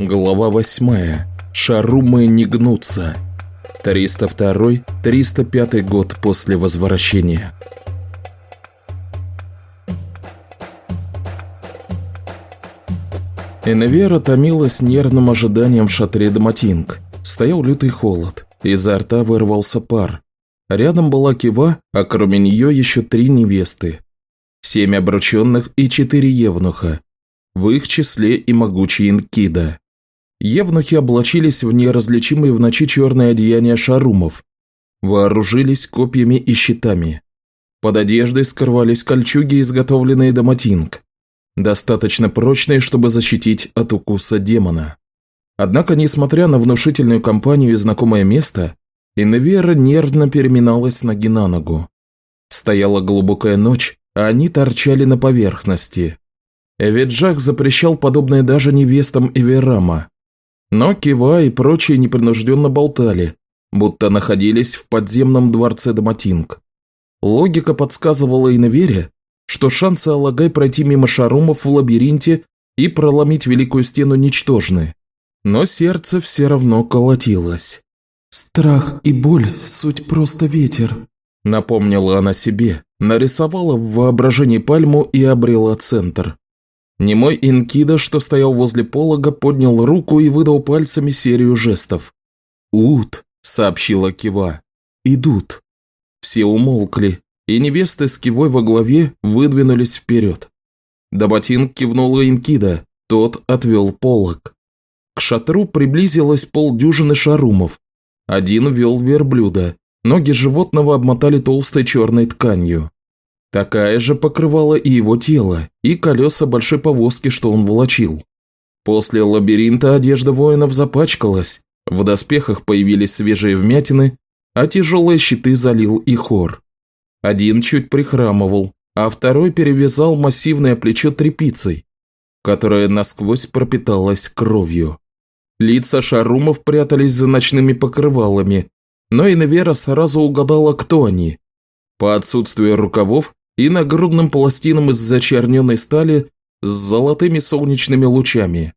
Глава 8. Шарумы не гнутся. 302-305 год после возвращения. Эневера томилась нервным ожиданием в шатре Доматинг. Стоял лютый холод, изо рта вырвался пар. Рядом была Кива, а кроме нее еще три невесты. Семь обрученных и четыре евнуха. В их числе и могучий Инкида. Евнухи облачились в неразличимые в ночи черные одеяния шарумов, вооружились копьями и щитами. Под одеждой скрывались кольчуги, изготовленные доматинг, достаточно прочные, чтобы защитить от укуса демона. Однако, несмотря на внушительную компанию и знакомое место, Инвера нервно переминалась ноги на ногу. Стояла глубокая ночь, а они торчали на поверхности. Эвиджак запрещал подобное даже невестам Эверама, но Кива и прочие непринужденно болтали, будто находились в подземном дворце Доматинг. Логика подсказывала Иновере, что шансы Алагай пройти мимо шарумов в лабиринте и проломить Великую Стену ничтожны. Но сердце все равно колотилось. «Страх и боль – суть просто ветер», – напомнила она себе, нарисовала в воображении пальму и обрела центр. Немой Инкида, что стоял возле полога, поднял руку и выдал пальцами серию жестов. «Ут», – сообщила Кива, – «идут». Все умолкли, и невесты с Кивой во главе выдвинулись вперед. Дабатин кивнула Инкида, тот отвел полог. К шатру приблизилось полдюжины шарумов. Один вел верблюда, ноги животного обмотали толстой черной тканью. Такая же покрывала и его тело, и колеса большой повозки, что он волочил. После лабиринта одежда воинов запачкалась, в доспехах появились свежие вмятины, а тяжелые щиты залил и хор. Один чуть прихрамывал, а второй перевязал массивное плечо тряпицей, которая насквозь пропиталась кровью. Лица шарумов прятались за ночными покрывалами, но Инвера сразу угадала, кто они. По отсутствию рукавов и нагрудным пластинам из зачерненной стали с золотыми солнечными лучами,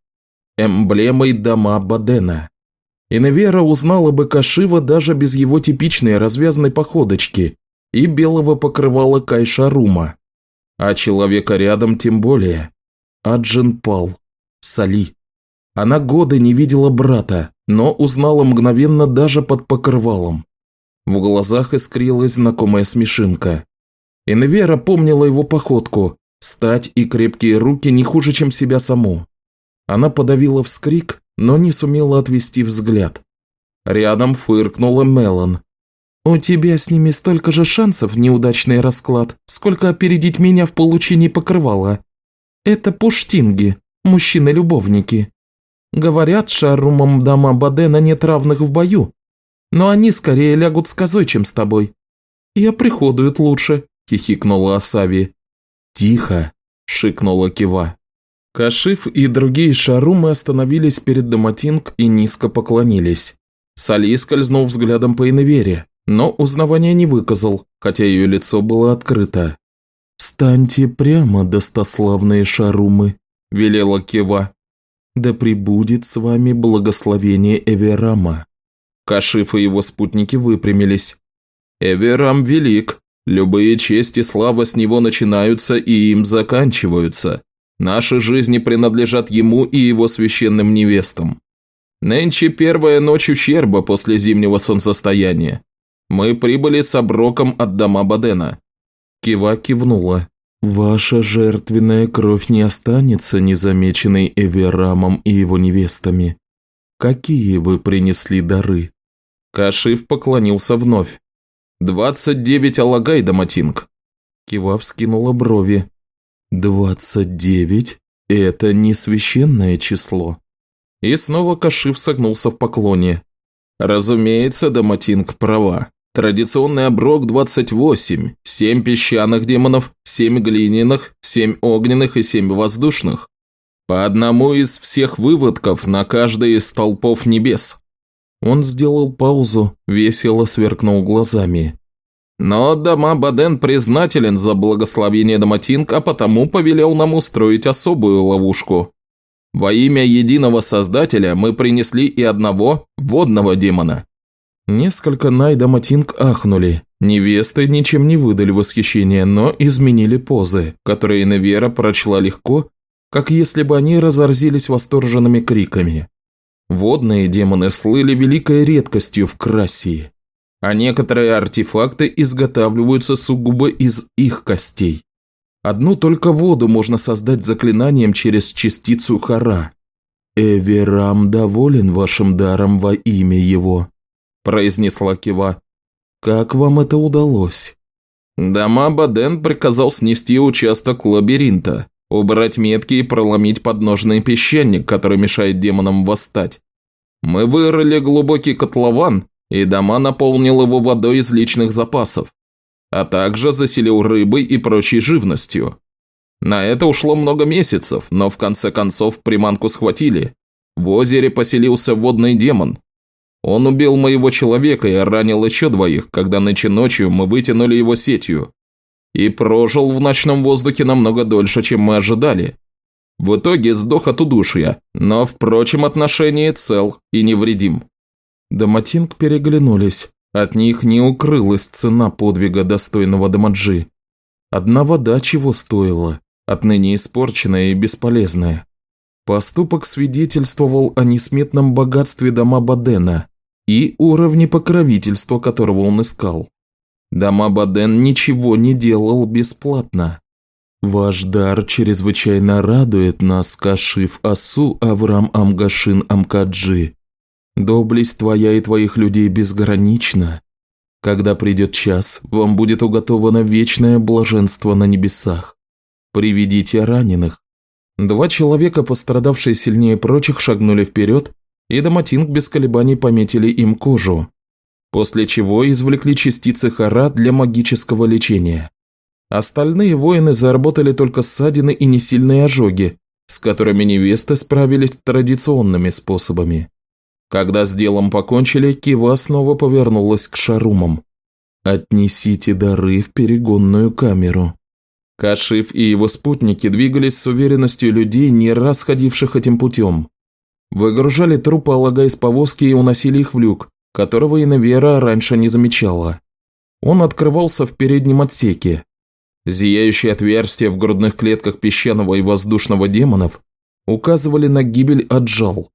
эмблемой дома Бадена. Инвера узнала бы Кашива даже без его типичной развязанной походочки и белого покрывала Кайшарума. А человека рядом тем более. Аджин Пал. Сали. Она годы не видела брата, но узнала мгновенно даже под покрывалом. В глазах искрилась знакомая смешинка. Инвера помнила его походку, стать и крепкие руки не хуже, чем себя саму. Она подавила вскрик, но не сумела отвести взгляд. Рядом фыркнула Мелан. «У тебя с ними столько же шансов, неудачный расклад, сколько опередить меня в получении покрывала. Это пуштинги, мужчины-любовники. Говорят, шарумам дома Бадена нет равных в бою, но они скорее лягут с козой, чем с тобой. И оприходуют лучше, хихикнула Асави. «Тихо!» – шикнула Кива. Кашиф и другие шарумы остановились перед Доматинг и низко поклонились. Сали скользнул взглядом по Иневере, но узнавания не выказал, хотя ее лицо было открыто. «Встаньте прямо, достославные шарумы», – велела Кива. «Да пребудет с вами благословение Эверама». Кашиф и его спутники выпрямились. «Эверам велик», Любые честь и слава с него начинаются и им заканчиваются. Наши жизни принадлежат ему и его священным невестам. Нынче первая ночь ущерба после зимнего солнцестояния. Мы прибыли с оброком от дома Бадена». Кива кивнула. «Ваша жертвенная кровь не останется незамеченной Эверамом и его невестами. Какие вы принесли дары?» Кашиф поклонился вновь. «Двадцать девять алагай, Даматинг!» Кива вскинула брови. «Двадцать девять? Это не священное число». И снова Кашив согнулся в поклоне. «Разумеется, Даматинг права. Традиционный оброк 28, семь песчаных демонов, семь глиняных, семь огненных и семь воздушных. По одному из всех выводков на каждый из столпов небес. Он сделал паузу, весело сверкнул глазами. Но Дама Баден признателен за благословение Даматинг, а потому повелел нам устроить особую ловушку. Во имя единого Создателя мы принесли и одного водного демона». Несколько Найда Матинг ахнули. Невесты ничем не выдали восхищения, но изменили позы, которые Невера прочла легко, как если бы они разорзились восторженными криками. Водные демоны слыли великой редкостью в Красии, а некоторые артефакты изготавливаются сугубо из их костей. Одну только воду можно создать заклинанием через частицу Хара. «Эверам доволен вашим даром во имя его», – произнесла Кива. «Как вам это удалось?» Дама Баден приказал снести участок лабиринта, убрать метки и проломить подножный песчаник, который мешает демонам восстать. Мы вырыли глубокий котлован, и дома наполнил его водой из личных запасов а также заселил рыбой и прочей живностью. На это ушло много месяцев, но в конце концов приманку схватили. В озере поселился водный демон. Он убил моего человека и ранил еще двоих, когда ночью ночью мы вытянули его сетью. И прожил в ночном воздухе намного дольше, чем мы ожидали. В итоге сдох от удушья, но в прочем отношении цел и невредим. Доматинг переглянулись. От них не укрылась цена подвига достойного Дамаджи. Одна вода чего стоила, отныне испорченная и бесполезная. Поступок свидетельствовал о несметном богатстве дома Бадена и уровне покровительства, которого он искал. Дома Баден ничего не делал бесплатно. Ваш дар чрезвычайно радует нас, Кашиф Асу Аврам Амгашин Амкаджи, Доблесть твоя и твоих людей безгранична. Когда придет час, вам будет уготовано вечное блаженство на небесах. Приведите раненых. Два человека, пострадавшие сильнее прочих, шагнули вперед, и Доматинг без колебаний пометили им кожу, после чего извлекли частицы хара для магического лечения. Остальные воины заработали только ссадины и несильные ожоги, с которыми невесты справились традиционными способами. Когда с делом покончили, Кива снова повернулась к шарумам. «Отнесите дары в перегонную камеру». Кашиф и его спутники двигались с уверенностью людей, не раз ходивших этим путем. Выгружали трупы Алага из повозки и уносили их в люк, которого Инавера раньше не замечала. Он открывался в переднем отсеке. Зияющие отверстия в грудных клетках песчаного и воздушного демонов указывали на гибель Аджал,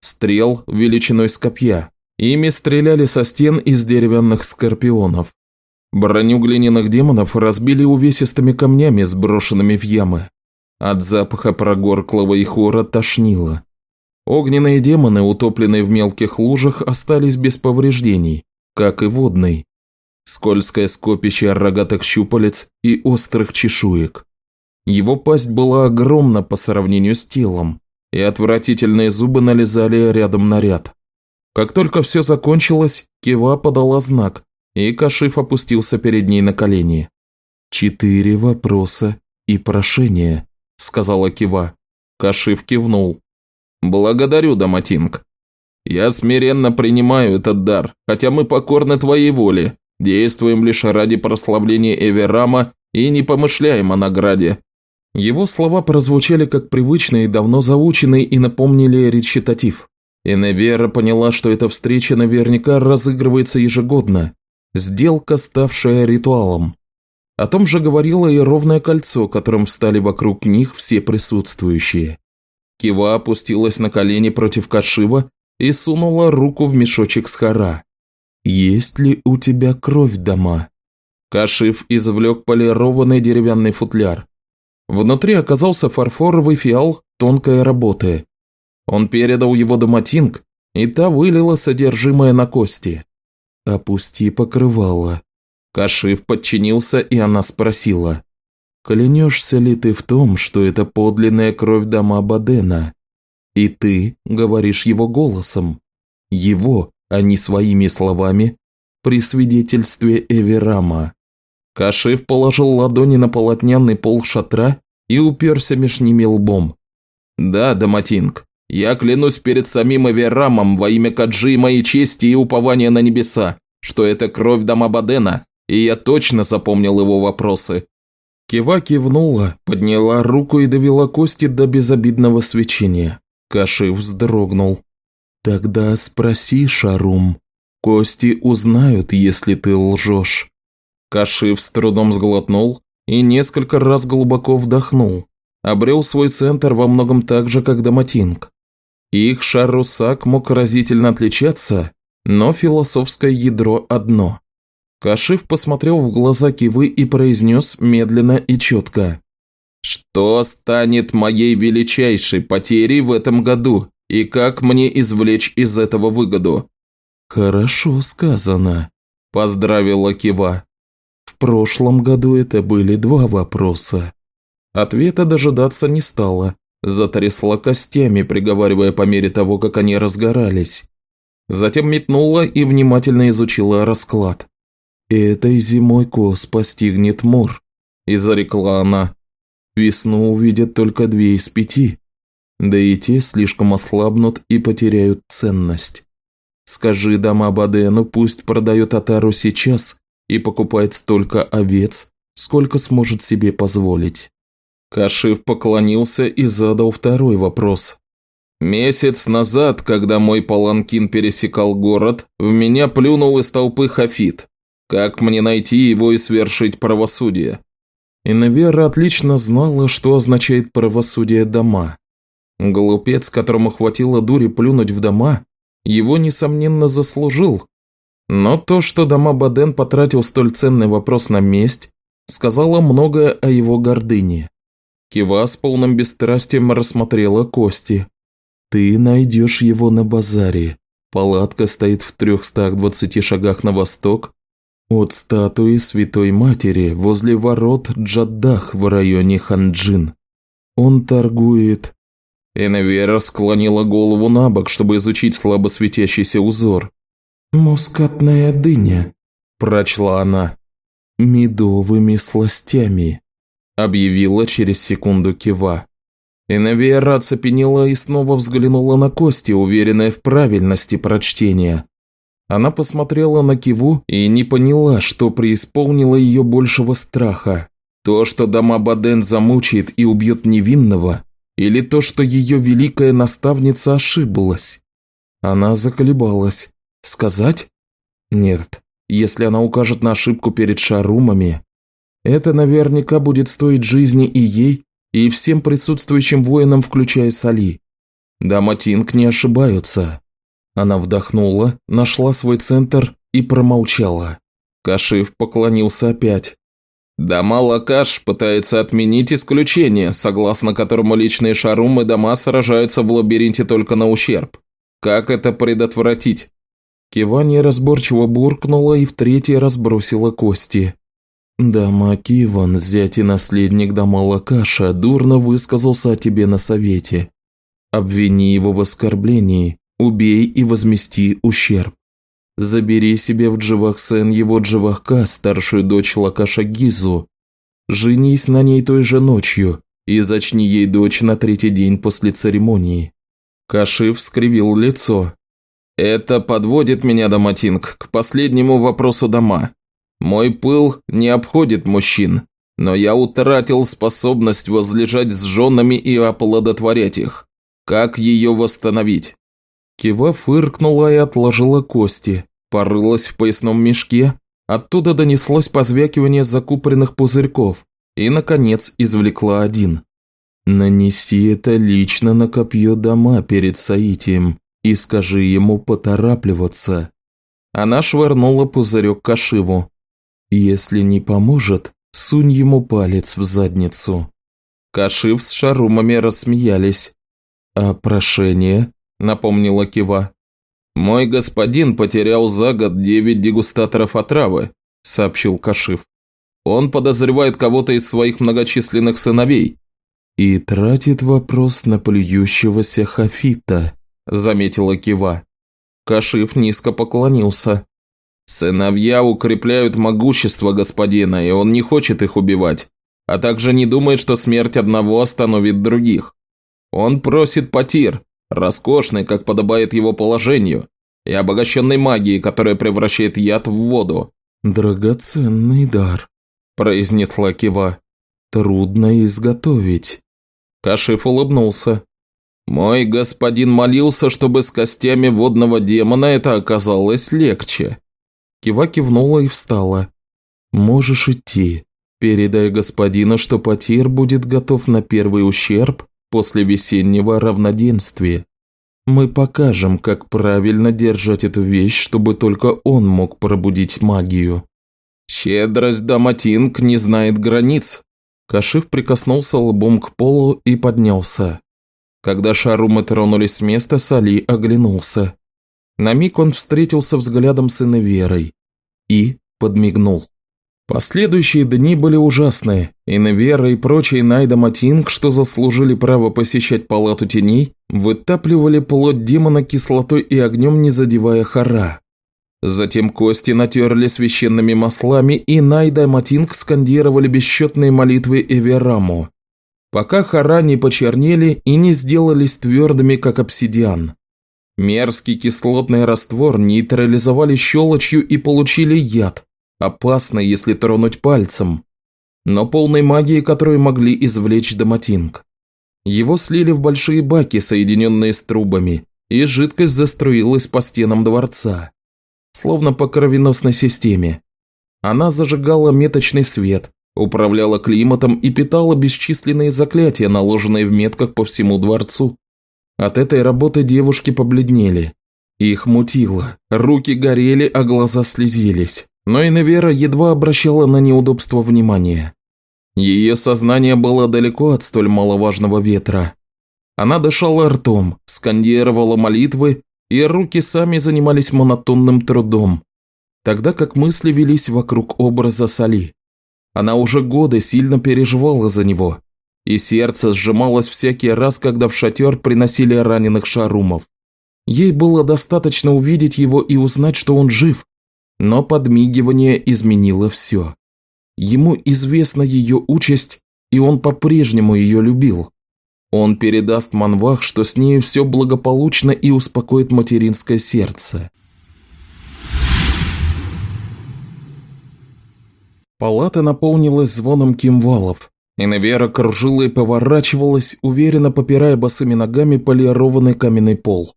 стрел величиной с копья. Ими стреляли со стен из деревянных скорпионов. Броню глиняных демонов разбили увесистыми камнями, сброшенными в ямы. От запаха прогорклого и хора тошнило. Огненные демоны, утопленные в мелких лужах, остались без повреждений, как и водный. Скользкое скопище рогатых щупалец и острых чешуек. Его пасть была огромна по сравнению с телом, и отвратительные зубы налезали рядом на ряд. Как только все закончилось, Кива подала знак, и Кашиф опустился перед ней на колени. «Четыре вопроса и прошения», – сказала Кива. Кашиф кивнул. «Благодарю, Даматинг. Я смиренно принимаю этот дар, хотя мы покорны твоей воле, действуем лишь ради прославления Эверама и не помышляем о награде. Его слова прозвучали как привычные, давно заученные и напомнили речитатив. Невера поняла, что эта встреча наверняка разыгрывается ежегодно. Сделка, ставшая ритуалом. О том же говорило и ровное кольцо, которым встали вокруг них все присутствующие. Кива опустилась на колени против Кашива и сунула руку в мешочек с хара. «Есть ли у тебя кровь, дома?» Кашив извлек полированный деревянный футляр. Внутри оказался фарфоровый фиал тонкой работы. Он передал его Доматинг, и та вылила содержимое на кости. «Опусти покрывало». Кашив подчинился, и она спросила. «Клянешься ли ты в том, что это подлинная кровь дома Бадена? И ты говоришь его голосом. Его, а не своими словами, при свидетельстве Эверама». Кашив положил ладони на полотняный пол шатра и уперся меж ними лбом. «Да, Даматинг, я клянусь перед самим Эверамом во имя Каджи и моей чести и упования на небеса, что это кровь Дамабадена, и я точно запомнил его вопросы». Кива кивнула, подняла руку и довела кости до безобидного свечения. Каши вздрогнул. «Тогда спроси, Шарум. Кости узнают, если ты лжешь». Кашив с трудом сглотнул и несколько раз глубоко вдохнул. Обрел свой центр во многом так же, как Даматинг. Их шар-русак мог разительно отличаться, но философское ядро одно. Кашив посмотрел в глаза Кивы и произнес медленно и четко. «Что станет моей величайшей потерей в этом году, и как мне извлечь из этого выгоду?» «Хорошо сказано», – поздравила Кива. «В прошлом году это были два вопроса». Ответа дожидаться не стала, затрясла костями, приговаривая по мере того, как они разгорались. Затем метнула и внимательно изучила расклад. «Этой зимой Кос постигнет мор», – и она. «Весну увидят только две из пяти, да и те слишком ослабнут и потеряют ценность. Скажи дома Бадену, пусть продает Атару сейчас и покупает столько овец, сколько сможет себе позволить». Кашив поклонился и задал второй вопрос. Месяц назад, когда мой паланкин пересекал город, в меня плюнул из толпы Хафит. Как мне найти его и свершить правосудие? Инавера отлично знала, что означает правосудие дома. Глупец, которому хватило дури плюнуть в дома, его, несомненно, заслужил. Но то, что дома Баден потратил столь ценный вопрос на месть, сказала многое о его гордыне. Кива с полным бесстрастием рассмотрела кости. «Ты найдешь его на базаре. Палатка стоит в 320 шагах на восток от статуи Святой Матери возле ворот Джаддах в районе Ханджин. Он торгует... Эневера склонила голову на бок, чтобы изучить слабо светящийся узор. «Мускатная дыня», – прочла она. «Медовыми сластями», – объявила через секунду Кива. Инавиера оцепенела и снова взглянула на кости, уверенная в правильности прочтения. Она посмотрела на Киву и не поняла, что преисполнило ее большего страха. То, что Дама Баден замучает и убьет невинного, или то, что ее великая наставница ошиблась. Она заколебалась. Сказать? Нет. Если она укажет на ошибку перед шарумами, это наверняка будет стоить жизни и ей, и всем присутствующим воинам, включая Сали. Дама Тинг не ошибаются. Она вдохнула, нашла свой центр и промолчала. Кашив поклонился опять. Дома Лакаш пытается отменить исключение, согласно которому личные шарум и дома сражаются в лабиринте только на ущерб. Как это предотвратить? Кивани разборчиво буркнула и в третий раз бросила кости. «Дама Киван, зять и наследник дома Лакаша, дурно высказался о тебе на совете. Обвини его в оскорблении, Убей и возмести ущерб. Забери себе в Дживахсен его Дживахка, старшую дочь Лакаша Гизу. Женись на ней той же ночью и зачни ей дочь на третий день после церемонии. Кашив скривил лицо. Это подводит меня, Даматинг, к последнему вопросу дома. Мой пыл не обходит мужчин, но я утратил способность возлежать с женами и оплодотворять их. Как ее восстановить? Кива фыркнула и отложила кости, порылась в поясном мешке, оттуда донеслось позвякивание закупоренных пузырьков и, наконец, извлекла один. «Нанеси это лично на копье дома перед Саитием и скажи ему поторапливаться». Она швырнула пузырек Кашиву. «Если не поможет, сунь ему палец в задницу». Кашив с шарумами рассмеялись. «А прошение?» Напомнила Кива. «Мой господин потерял за год девять дегустаторов отравы», – сообщил Кашив. «Он подозревает кого-то из своих многочисленных сыновей». «И тратит вопрос на плюющегося Хафита», – заметила Кива. Кашив низко поклонился. «Сыновья укрепляют могущество господина, и он не хочет их убивать, а также не думает, что смерть одного остановит других. Он просит потир, роскошный, как подобает его положению, и обогащенной магией, которая превращает яд в воду. «Драгоценный дар», – произнесла Кива. трудно изготовить». Кашиф улыбнулся. «Мой господин молился, чтобы с костями водного демона это оказалось легче». Кива кивнула и встала. «Можешь идти. Передай господину, что потир будет готов на первый ущерб после весеннего равноденствия. Мы покажем, как правильно держать эту вещь, чтобы только он мог пробудить магию». «Щедрость Даматинг не знает границ». Кашиф прикоснулся лбом к полу и поднялся. Когда шарумы тронулись с места, Сали оглянулся. На миг он встретился взглядом с Иневерой и подмигнул. Последующие дни были ужасные. Иневера и прочие Найдаматинг, что заслужили право посещать палату теней, вытапливали плоть демона кислотой и огнем, не задевая хара. Затем кости натерли священными маслами, и Найдаматинг скандировали бесчетные молитвы Эвераму, пока хора не почернели и не сделались твердыми, как обсидиан. Мерзкий кислотный раствор нейтрализовали щелочью и получили яд, опасный, если тронуть пальцем, но полной магии, которую могли извлечь Доматинг. Его слили в большие баки, соединенные с трубами, и жидкость заструилась по стенам дворца, словно по кровеносной системе. Она зажигала меточный свет, управляла климатом и питала бесчисленные заклятия, наложенные в метках по всему дворцу. От этой работы девушки побледнели. Их мутило, руки горели, а глаза слезились. Но Иневера едва обращала на неудобство внимания. Ее сознание было далеко от столь маловажного ветра. Она дышала ртом, скандировала молитвы, и руки сами занимались монотонным трудом, тогда как мысли велись вокруг образа Сали. Она уже годы сильно переживала за него, и сердце сжималось всякий раз, когда в шатер приносили раненых шарумов. Ей было достаточно увидеть его и узнать, что он жив, но подмигивание изменило все. Ему известна ее участь, и он по-прежнему ее любил. Он передаст Манвах, что с ней все благополучно и успокоит материнское сердце. Палата наполнилась звоном кимвалов. Иневера кружила и поворачивалась, уверенно попирая босыми ногами полированный каменный пол.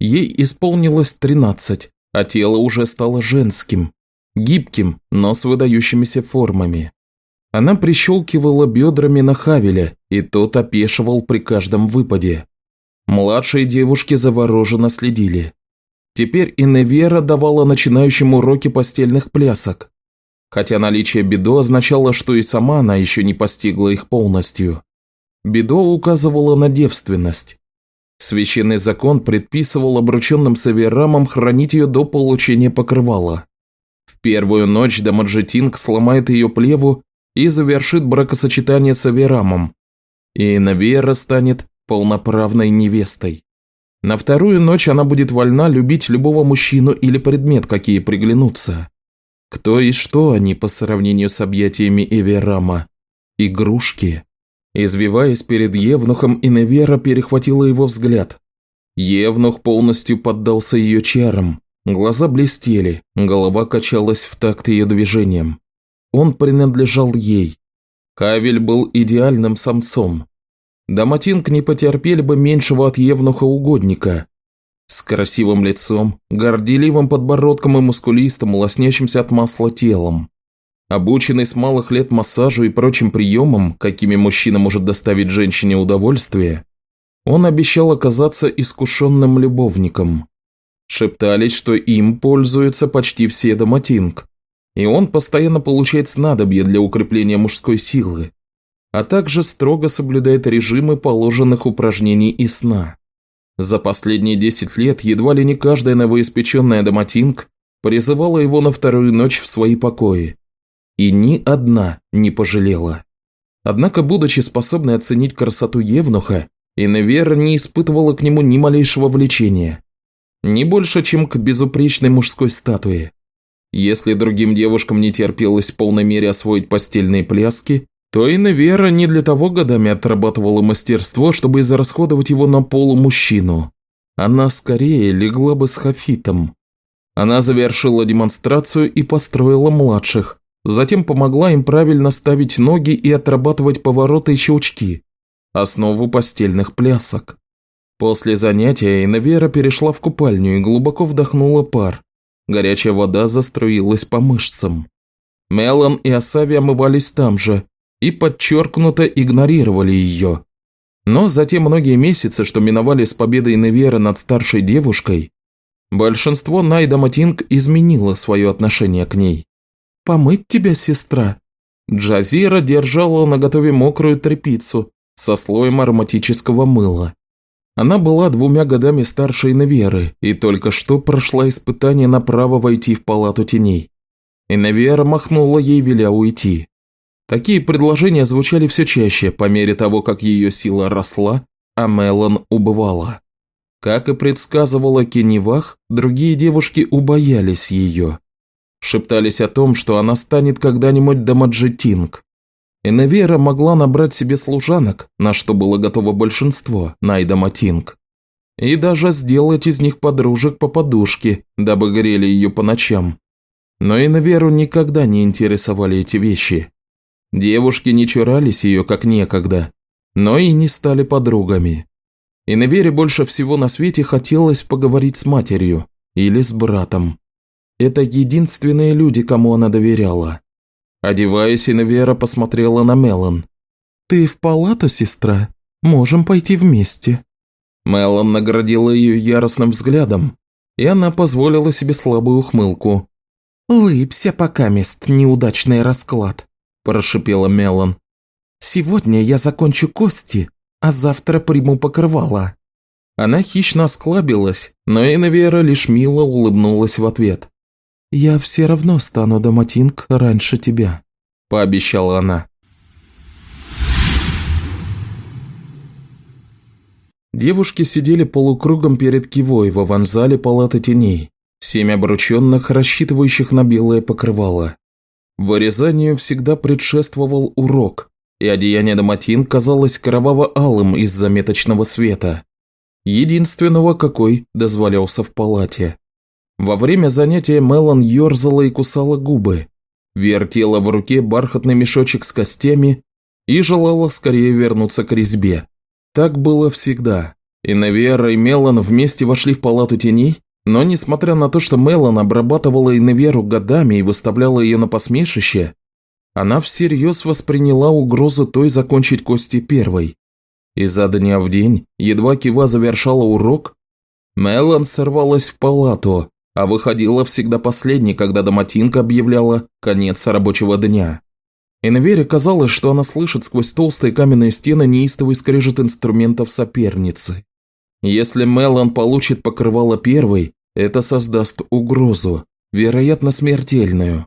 Ей исполнилось тринадцать, а тело уже стало женским, гибким, но с выдающимися формами. Она прищелкивала бедрами на Хавеля, и тот опешивал при каждом выпаде. Младшие девушки завороженно следили. Теперь Иневера давала начинающим уроки постельных плясок, хотя наличие бедо означало, что и сама она еще не постигла их полностью. Бедо указывало на девственность. Священный закон предписывал обрученным саверамам хранить ее до получения покрывала. В первую ночь Дамаджетинг сломает ее плеву и завершит бракосочетание с Аверамом, и Навера станет полноправной невестой. На вторую ночь она будет вольна любить любого мужчину или предмет, какие приглянутся. Кто и что они по сравнению с объятиями Эверама? Игрушки. Извиваясь перед Евнухом, Иневера перехватила его взгляд. Евнух полностью поддался ее чарам. Глаза блестели, голова качалась в такт ее движением. Он принадлежал ей. Кавель был идеальным самцом. Даматинг не потерпели бы меньшего от Евнуха угодника, с красивым лицом, горделивым подбородком и мускулистым, лоснящимся от масла телом. Обученный с малых лет массажу и прочим приемам, какими мужчина может доставить женщине удовольствие, он обещал оказаться искушенным любовником. Шептались, что им пользуются почти все доматинг, и он постоянно получает снадобье для укрепления мужской силы, а также строго соблюдает режимы положенных упражнений и сна. За последние 10 лет едва ли не каждая новоиспеченная доматинг призывала его на вторую ночь в свои покои. И ни одна не пожалела. Однако, будучи способной оценить красоту Евнуха, Иневера не испытывала к нему ни малейшего влечения. Не больше, чем к безупречной мужской статуе. Если другим девушкам не терпелось в полной мере освоить постельные пляски, то и Невера не для того годами отрабатывала мастерство, чтобы израсходовать его на полумужчину. Она скорее легла бы с Хафитом. Она завершила демонстрацию и построила младших, затем помогла им правильно ставить ноги и отрабатывать повороты и щелчки, основу постельных плясок. После занятия Инавера перешла в купальню и глубоко вдохнула пар. Горячая вода заструилась по мышцам. Мелан и Асави омывались там же и подчеркнуто игнорировали ее. Но за те многие месяцы, что миновали с победой Невера над старшей девушкой, большинство Найда Матинг изменило свое отношение к ней. «Помыть тебя, сестра?» Джазира держала на готове мокрую тряпицу со слоем ароматического мыла. Она была двумя годами старше Инверы и только что прошла испытание на право войти в палату теней. Инвера махнула ей, веля уйти. Такие предложения звучали все чаще по мере того, как ее сила росла, а Мелан убывала. Как и предсказывала Кеневах, другие девушки убоялись ее. Шептались о том, что она станет когда-нибудь Дамаджетинг. Иневера могла набрать себе служанок, на что было готово большинство, Найдаматинг. И даже сделать из них подружек по подушке, дабы грели ее по ночам. Но Иневеру никогда не интересовали эти вещи. Девушки не чурались ее, как некогда, но и не стали подругами. И на Вере больше всего на свете хотелось поговорить с матерью или с братом. Это единственные люди, кому она доверяла. Одеваясь, Инвера посмотрела на Мелан. «Ты в палату, сестра? Можем пойти вместе». Мелан наградила ее яростным взглядом, и она позволила себе слабую ухмылку. «Лыбся пока мест неудачный расклад прошипела Мелан. «Сегодня я закончу кости, а завтра приму покрывало». Она хищно осклабилась, но Энвера лишь мило улыбнулась в ответ. «Я все равно стану Даматинг раньше тебя», – пообещала она. Девушки сидели полукругом перед кивой в аванзале палаты теней, семь обрученных, рассчитывающих на белое покрывало. Вырезанию всегда предшествовал урок, и одеяние Даматин казалось кроваво-алым из-за меточного света, единственного какой дозволялся в палате. Во время занятия Мелан ерзала и кусала губы, вертела в руке бархатный мешочек с костями и желала скорее вернуться к резьбе. Так было всегда. И Навера и Мелан вместе вошли в палату теней но несмотря на то, что Мелан обрабатывала Иневеру годами и выставляла ее на посмешище, она всерьез восприняла угрозу той закончить кости первой. И за дня в день, едва Кива завершала урок, Мелан сорвалась в палату, а выходила всегда последней, когда Доматинка объявляла конец рабочего дня. Инвере казалось, что она слышит сквозь толстые каменные стены неистовый скрежет инструментов соперницы. Если Мелан получит покрывало первой, это создаст угрозу, вероятно смертельную.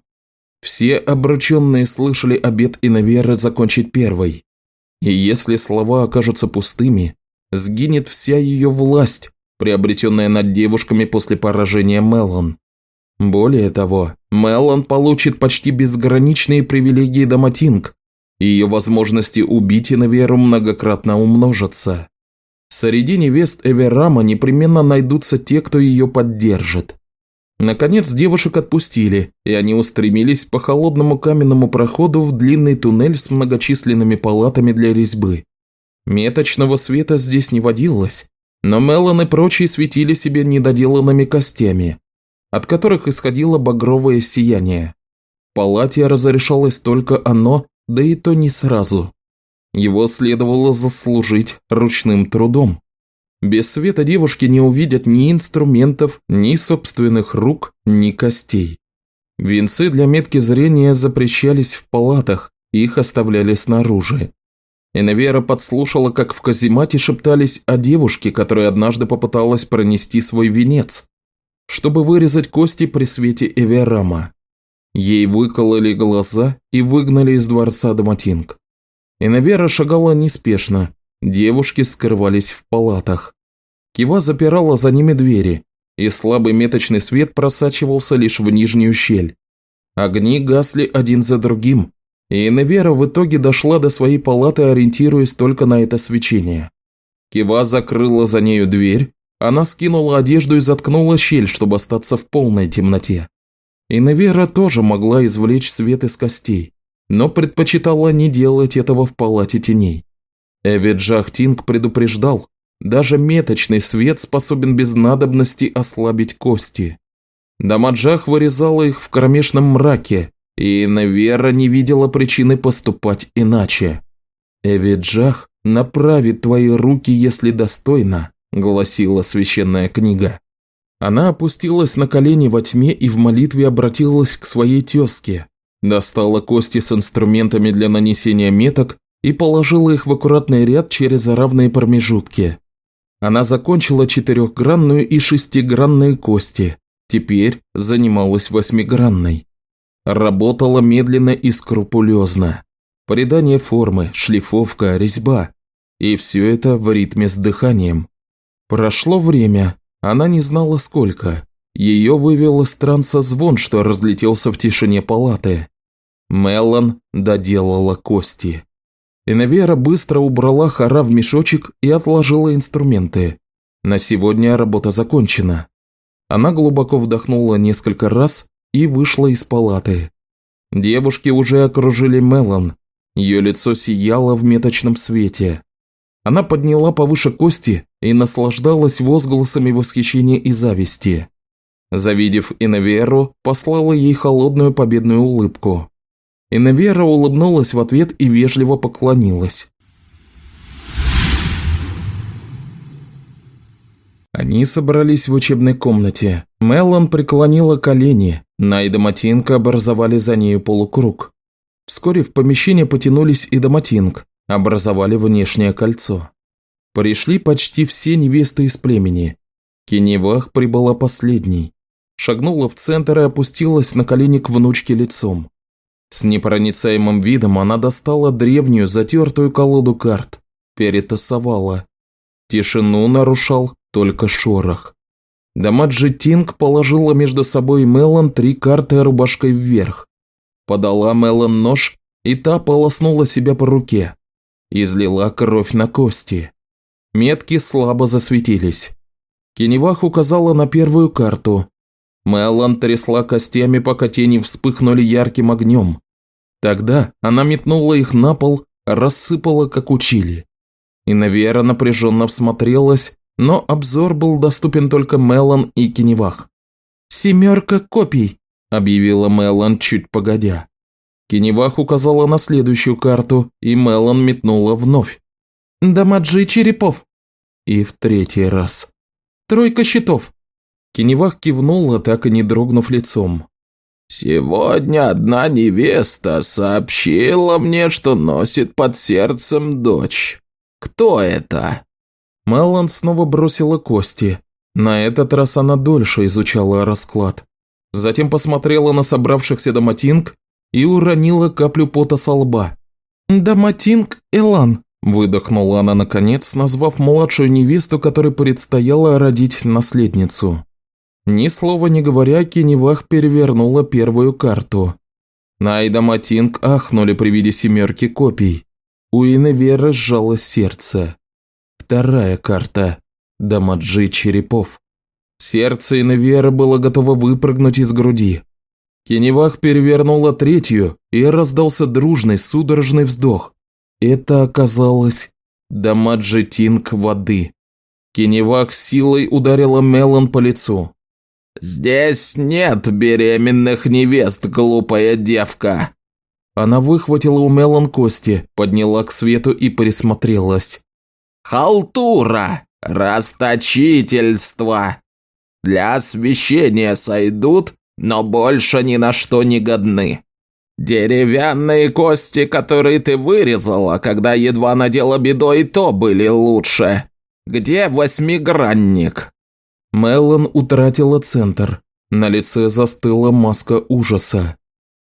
Все обрученные слышали обет Иноверы закончить первой. И если слова окажутся пустыми, сгинет вся ее власть, приобретенная над девушками после поражения Мелон. Более того, Мелон получит почти безграничные привилегии Даматинг, и ее возможности убить Иноверу многократно умножатся. Среди невест Эверама непременно найдутся те, кто ее поддержит. Наконец девушек отпустили, и они устремились по холодному каменному проходу в длинный туннель с многочисленными палатами для резьбы. Меточного света здесь не водилось, но Мелан и прочие светили себе недоделанными костями, от которых исходило багровое сияние. В палате разрешалось только оно, да и то не сразу. Его следовало заслужить ручным трудом. Без света девушки не увидят ни инструментов, ни собственных рук, ни костей. Венцы для метки зрения запрещались в палатах, их оставляли снаружи. Эневера подслушала, как в каземате шептались о девушке, которая однажды попыталась пронести свой венец, чтобы вырезать кости при свете Эверама. Ей выкололи глаза и выгнали из дворца Доматинг. Инавера шагала неспешно, девушки скрывались в палатах. Кива запирала за ними двери, и слабый меточный свет просачивался лишь в нижнюю щель. Огни гасли один за другим, и Инавера в итоге дошла до своей палаты, ориентируясь только на это свечение. Кива закрыла за нею дверь, она скинула одежду и заткнула щель, чтобы остаться в полной темноте. И Невера тоже могла извлечь свет из костей, но предпочитала не делать этого в палате теней. Эвиджах Тинг предупреждал, даже меточный свет способен без надобности ослабить кости. Дамаджах вырезала их в кромешном мраке, и Невера не видела причины поступать иначе. «Эвиджах направит твои руки, если достойно», – гласила священная книга. Она опустилась на колени во тьме и в молитве обратилась к своей тезке, достала кости с инструментами для нанесения меток и положила их в аккуратный ряд через равные промежутки. Она закончила четырехгранную и шестигранные кости, теперь занималась восьмигранной. Работала медленно и скрупулезно. Придание формы, шлифовка, резьба. И все это в ритме с дыханием. Прошло время, она не знала сколько. Ее вывел из транса звон, что разлетелся в тишине палаты. Меллан доделала кости. Инавера быстро убрала хара в мешочек и отложила инструменты. На сегодня работа закончена. Она глубоко вдохнула несколько раз и вышла из палаты. Девушки уже окружили Мелан. Ее лицо сияло в меточном свете. Она подняла повыше кости и наслаждалась возгласами восхищения и зависти. Завидев Иневеру, послала ей холодную победную улыбку. Иневера улыбнулась в ответ и вежливо поклонилась. Они собрались в учебной комнате. Меллан преклонила колени, Найда Матинка образовали за нею полукруг. Вскоре в помещение потянулись и Даматинг, образовали внешнее кольцо. Пришли почти все невесты из племени. Кеневах прибыла последней. Шагнула в центр и опустилась на колени к внучке лицом. С непроницаемым видом она достала древнюю затертую колоду карт, перетасовала. Тишину нарушал только шорох. Дамаджи Тинг положила между собой Мелан три карты рубашкой вверх. Подала Мелан нож, и та полоснула себя по руке. Излила кровь на кости. Метки слабо засветились. Кеневах указала на первую карту. Мелан трясла костями, пока тени вспыхнули ярким огнем. Тогда она метнула их на пол, рассыпала, как учили. И Навера напряженно всмотрелась, но обзор был доступен только Мелан и Кеневах. «Семерка копий», – объявила Мелан чуть погодя. Кеневах указала на следующую карту, и Мелан метнула вновь. «Дамаджи черепов». И в третий раз. «Тройка щитов». Кеневах кивнула, так и не дрогнув лицом. «Сегодня одна невеста сообщила мне, что носит под сердцем дочь. Кто это?» Мелан снова бросила кости. На этот раз она дольше изучала расклад. Затем посмотрела на собравшихся доматинг и уронила каплю пота со лба. «Даматинг Элан», – выдохнула она наконец, назвав младшую невесту, которой предстояло родить наследницу. Ни слова не говоря, Кеневах перевернула первую карту. Найда Матинг ахнули при виде семерки копий. У Иневеры сжалось сердце. Вторая карта. Дамаджи Черепов. Сердце Иневеры было готово выпрыгнуть из груди. Кеневах перевернула третью, и раздался дружный, судорожный вздох. Это оказалось Дамаджи Тинг воды. Кеневах силой ударила Мелон по лицу. «Здесь нет беременных невест, глупая девка!» Она выхватила у Мелон кости, подняла к свету и присмотрелась. «Халтура! Расточительство! Для освещения сойдут, но больше ни на что не годны. Деревянные кости, которые ты вырезала, когда едва надела бедой, и то были лучше. Где восьмигранник?» Меллон утратила центр. На лице застыла маска ужаса.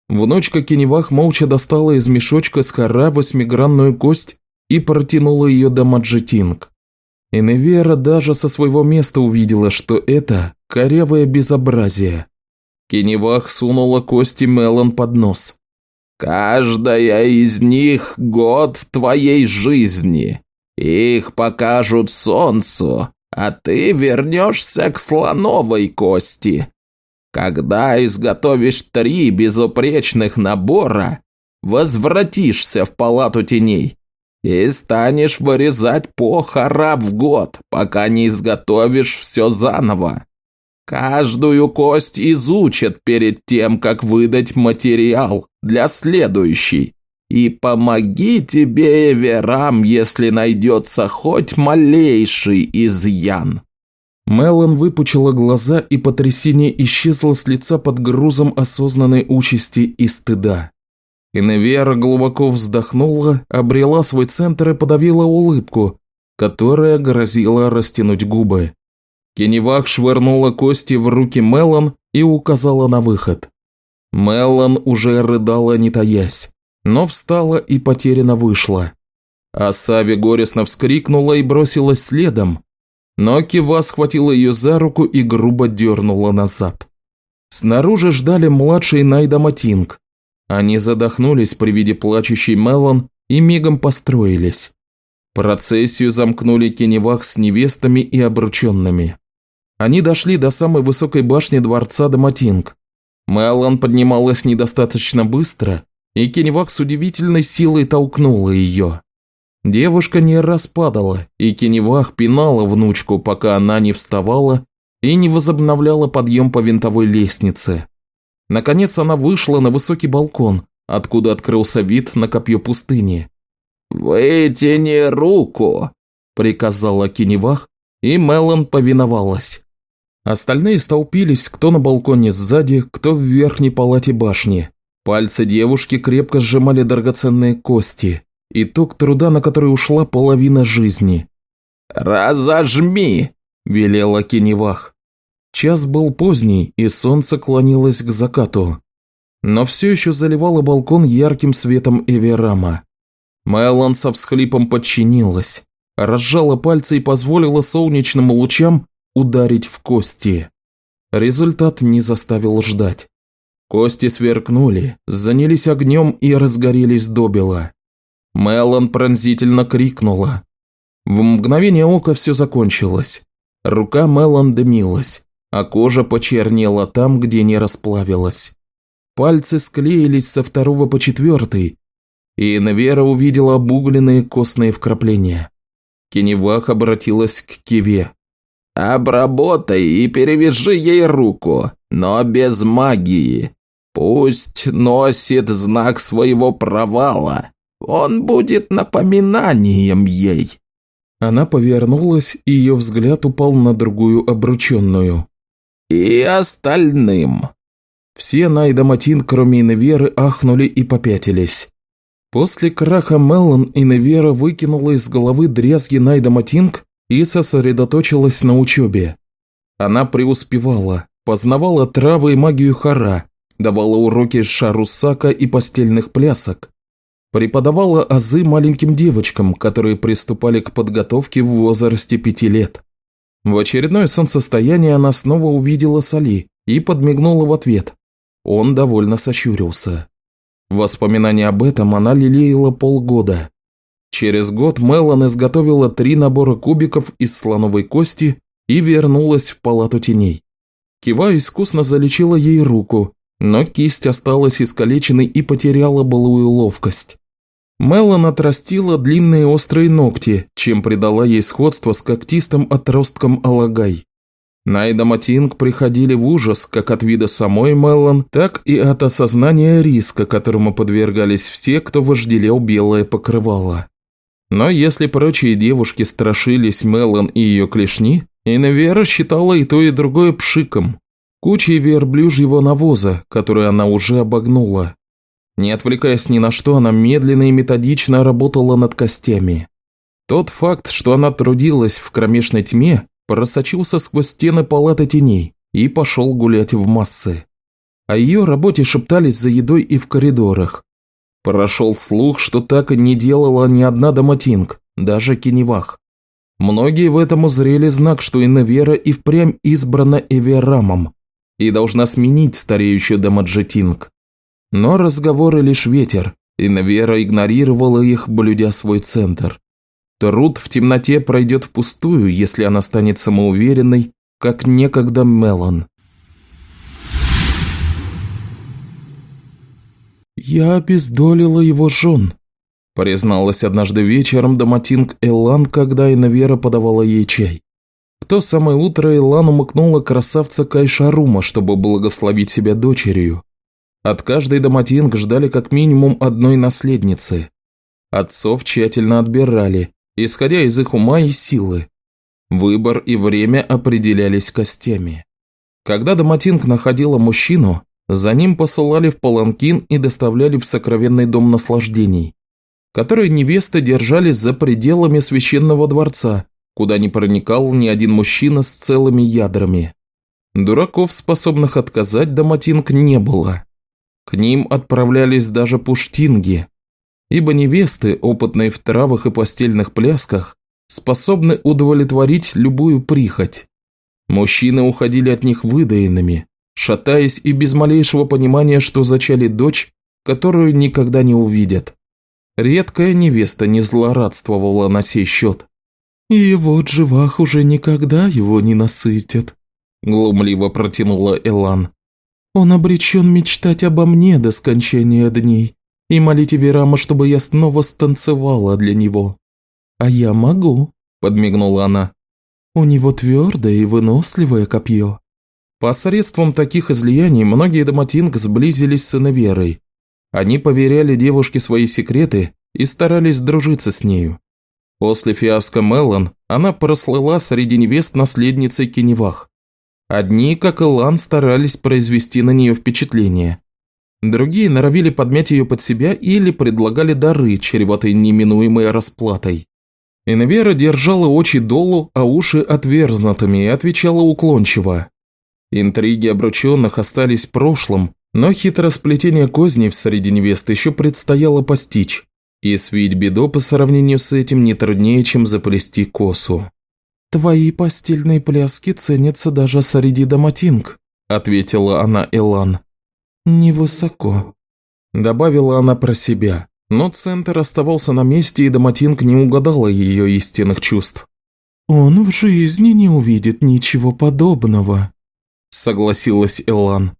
Внучка Кеневах молча достала из мешочка с хара восьмигранную кость и протянула ее до Маджетинг. Иневера даже со своего места увидела, что это корявое безобразие. Кеневах сунула кости Мелон под нос. «Каждая из них – год твоей жизни. Их покажут солнцу, а ты вернешься к слоновой кости. Когда изготовишь три безупречных набора, возвратишься в палату теней и станешь вырезать по в год, пока не изготовишь все заново. Каждую кость изучат перед тем, как выдать материал для следующей. И помоги тебе, Эверам, если найдется хоть малейший изъян. Мелан выпучила глаза, и потрясение исчезло с лица под грузом осознанной участи и стыда. Иневера глубоко вздохнула, обрела свой центр и подавила улыбку, которая грозила растянуть губы. Кеневах швырнула кости в руки Мелан и указала на выход. Мелан уже рыдала, не таясь, но встала и потеряно вышла. А Сави горестно вскрикнула и бросилась следом, но Кива схватила ее за руку и грубо дернула назад. Снаружи ждали младший Найда Матинг. Они задохнулись при виде плачущей Мелан и мигом построились. Процессию замкнули Кеневах с невестами и обрученными. Они дошли до самой высокой башни дворца Даматинг. Мелан поднималась недостаточно быстро, и Кеневак с удивительной силой толкнула ее. Девушка не распадала, и Кеневах пинала внучку, пока она не вставала и не возобновляла подъем по винтовой лестнице. Наконец она вышла на высокий балкон, откуда открылся вид на копье пустыни. «Вытяни руку!» – приказала Кеневах, и Мелан повиновалась. Остальные столпились, кто на балконе сзади, кто в верхней палате башни. Пальцы девушки крепко сжимали драгоценные кости. Итог труда, на который ушла половина жизни. «Разожми!» – велела Кеневах. Час был поздний, и солнце клонилось к закату. Но все еще заливало балкон ярким светом Эверама. Мэлан со всхлипом подчинилась, разжала пальцы и позволила солнечным лучам ударить в кости. Результат не заставил ждать. Кости сверкнули, занялись огнем и разгорелись добело. Мелан пронзительно крикнула. В мгновение ока все закончилось. Рука Мелан дымилась, а кожа почернела там, где не расплавилась. Пальцы склеились со второго по четвертый, и Навера увидела обугленные костные вкрапления. Кеневах обратилась к Киве. Обработай и перевяжи ей руку, но без магии. Пусть носит знак своего провала. Он будет напоминанием ей». Она повернулась, и ее взгляд упал на другую обрученную. «И остальным». Все Найдаматин, кроме Иневеры, ахнули и попятились. После краха Меллан Иневера выкинула из головы дрязги Найдаматинг и сосредоточилась на учебе. Она преуспевала, познавала травы и магию хара, давала уроки шарусака и постельных плясок, преподавала азы маленьким девочкам, которые приступали к подготовке в возрасте пяти лет. В очередное солнцестояние она снова увидела Сали и подмигнула в ответ. Он довольно сощурился. Воспоминания об этом она лелеяла полгода, Через год Мелан изготовила три набора кубиков из слоновой кости и вернулась в палату теней. Кива искусно залечила ей руку, но кисть осталась искалеченной и потеряла былую ловкость. Мелан отрастила длинные острые ногти, чем придала ей сходство с когтистым отростком алагай. Найда Матинг приходили в ужас как от вида самой Мелан, так и от осознания риска, которому подвергались все, кто вожделел белое покрывало. Но если прочие девушки страшились Мелан и ее клешни, Иневера считала и то, и другое пшиком, кучей верблюжьего навоза, который она уже обогнула. Не отвлекаясь ни на что, она медленно и методично работала над костями. Тот факт, что она трудилась в кромешной тьме, просочился сквозь стены палаты теней и пошел гулять в массы. О ее работе шептались за едой и в коридорах, Прошел слух, что так и не делала ни одна Даматинг, даже Кеневах. Многие в этом узрели знак, что Иневера и впрямь избрана Эверамом и должна сменить стареющую Дамаджетинг. Но разговоры лишь ветер, и Навера игнорировала их, блюдя свой центр. Труд в темноте пройдет впустую, если она станет самоуверенной, как некогда Мелан. «Я обездолила его жен», – призналась однажды вечером Доматинг Элан, когда Инавера подавала ей чай. В то самое утро Элан умыкнула красавца Кайшарума, чтобы благословить себя дочерью. От каждой Даматинг ждали как минимум одной наследницы. Отцов тщательно отбирали, исходя из их ума и силы. Выбор и время определялись костями. Когда Даматинг находила мужчину, за ним посылали в Паланкин и доставляли в сокровенный дом наслаждений, который невесты держались за пределами священного дворца, куда не проникал ни один мужчина с целыми ядрами. Дураков, способных отказать Даматинг, не было. К ним отправлялись даже пуштинги, ибо невесты, опытные в травах и постельных плясках, способны удовлетворить любую прихоть. Мужчины уходили от них выдаенными, шатаясь и без малейшего понимания, что зачали дочь, которую никогда не увидят. Редкая невеста не злорадствовала на сей счет. «И вот живах уже никогда его не насытят», – глумливо протянула Элан. «Он обречен мечтать обо мне до скончания дней и молить Верама, чтобы я снова станцевала для него. А я могу», – подмигнула она. «У него твердое и выносливое копье». Посредством таких излияний многие Даматинг сблизились с Иневерой. Они поверяли девушке свои секреты и старались дружиться с нею. После фиаско Меллан она прослыла среди невест наследницей Кеневах. Одни, как и Лан, старались произвести на нее впечатление. Другие норовили подмять ее под себя или предлагали дары, чреватые неминуемой расплатой. Инвера держала очи долу, а уши отверзнутыми и отвечала уклончиво. Интриги обрученных остались в прошлом, но хитросплетение козней в среди невест еще предстояло постичь. И свить беду по сравнению с этим не труднее, чем заплести косу. «Твои постельные пляски ценятся даже среди доматинг», – ответила она Элан. «Невысоко», – добавила она про себя, но центр оставался на месте, и доматинг не угадала ее истинных чувств. «Он в жизни не увидит ничего подобного», – согласилась Элан.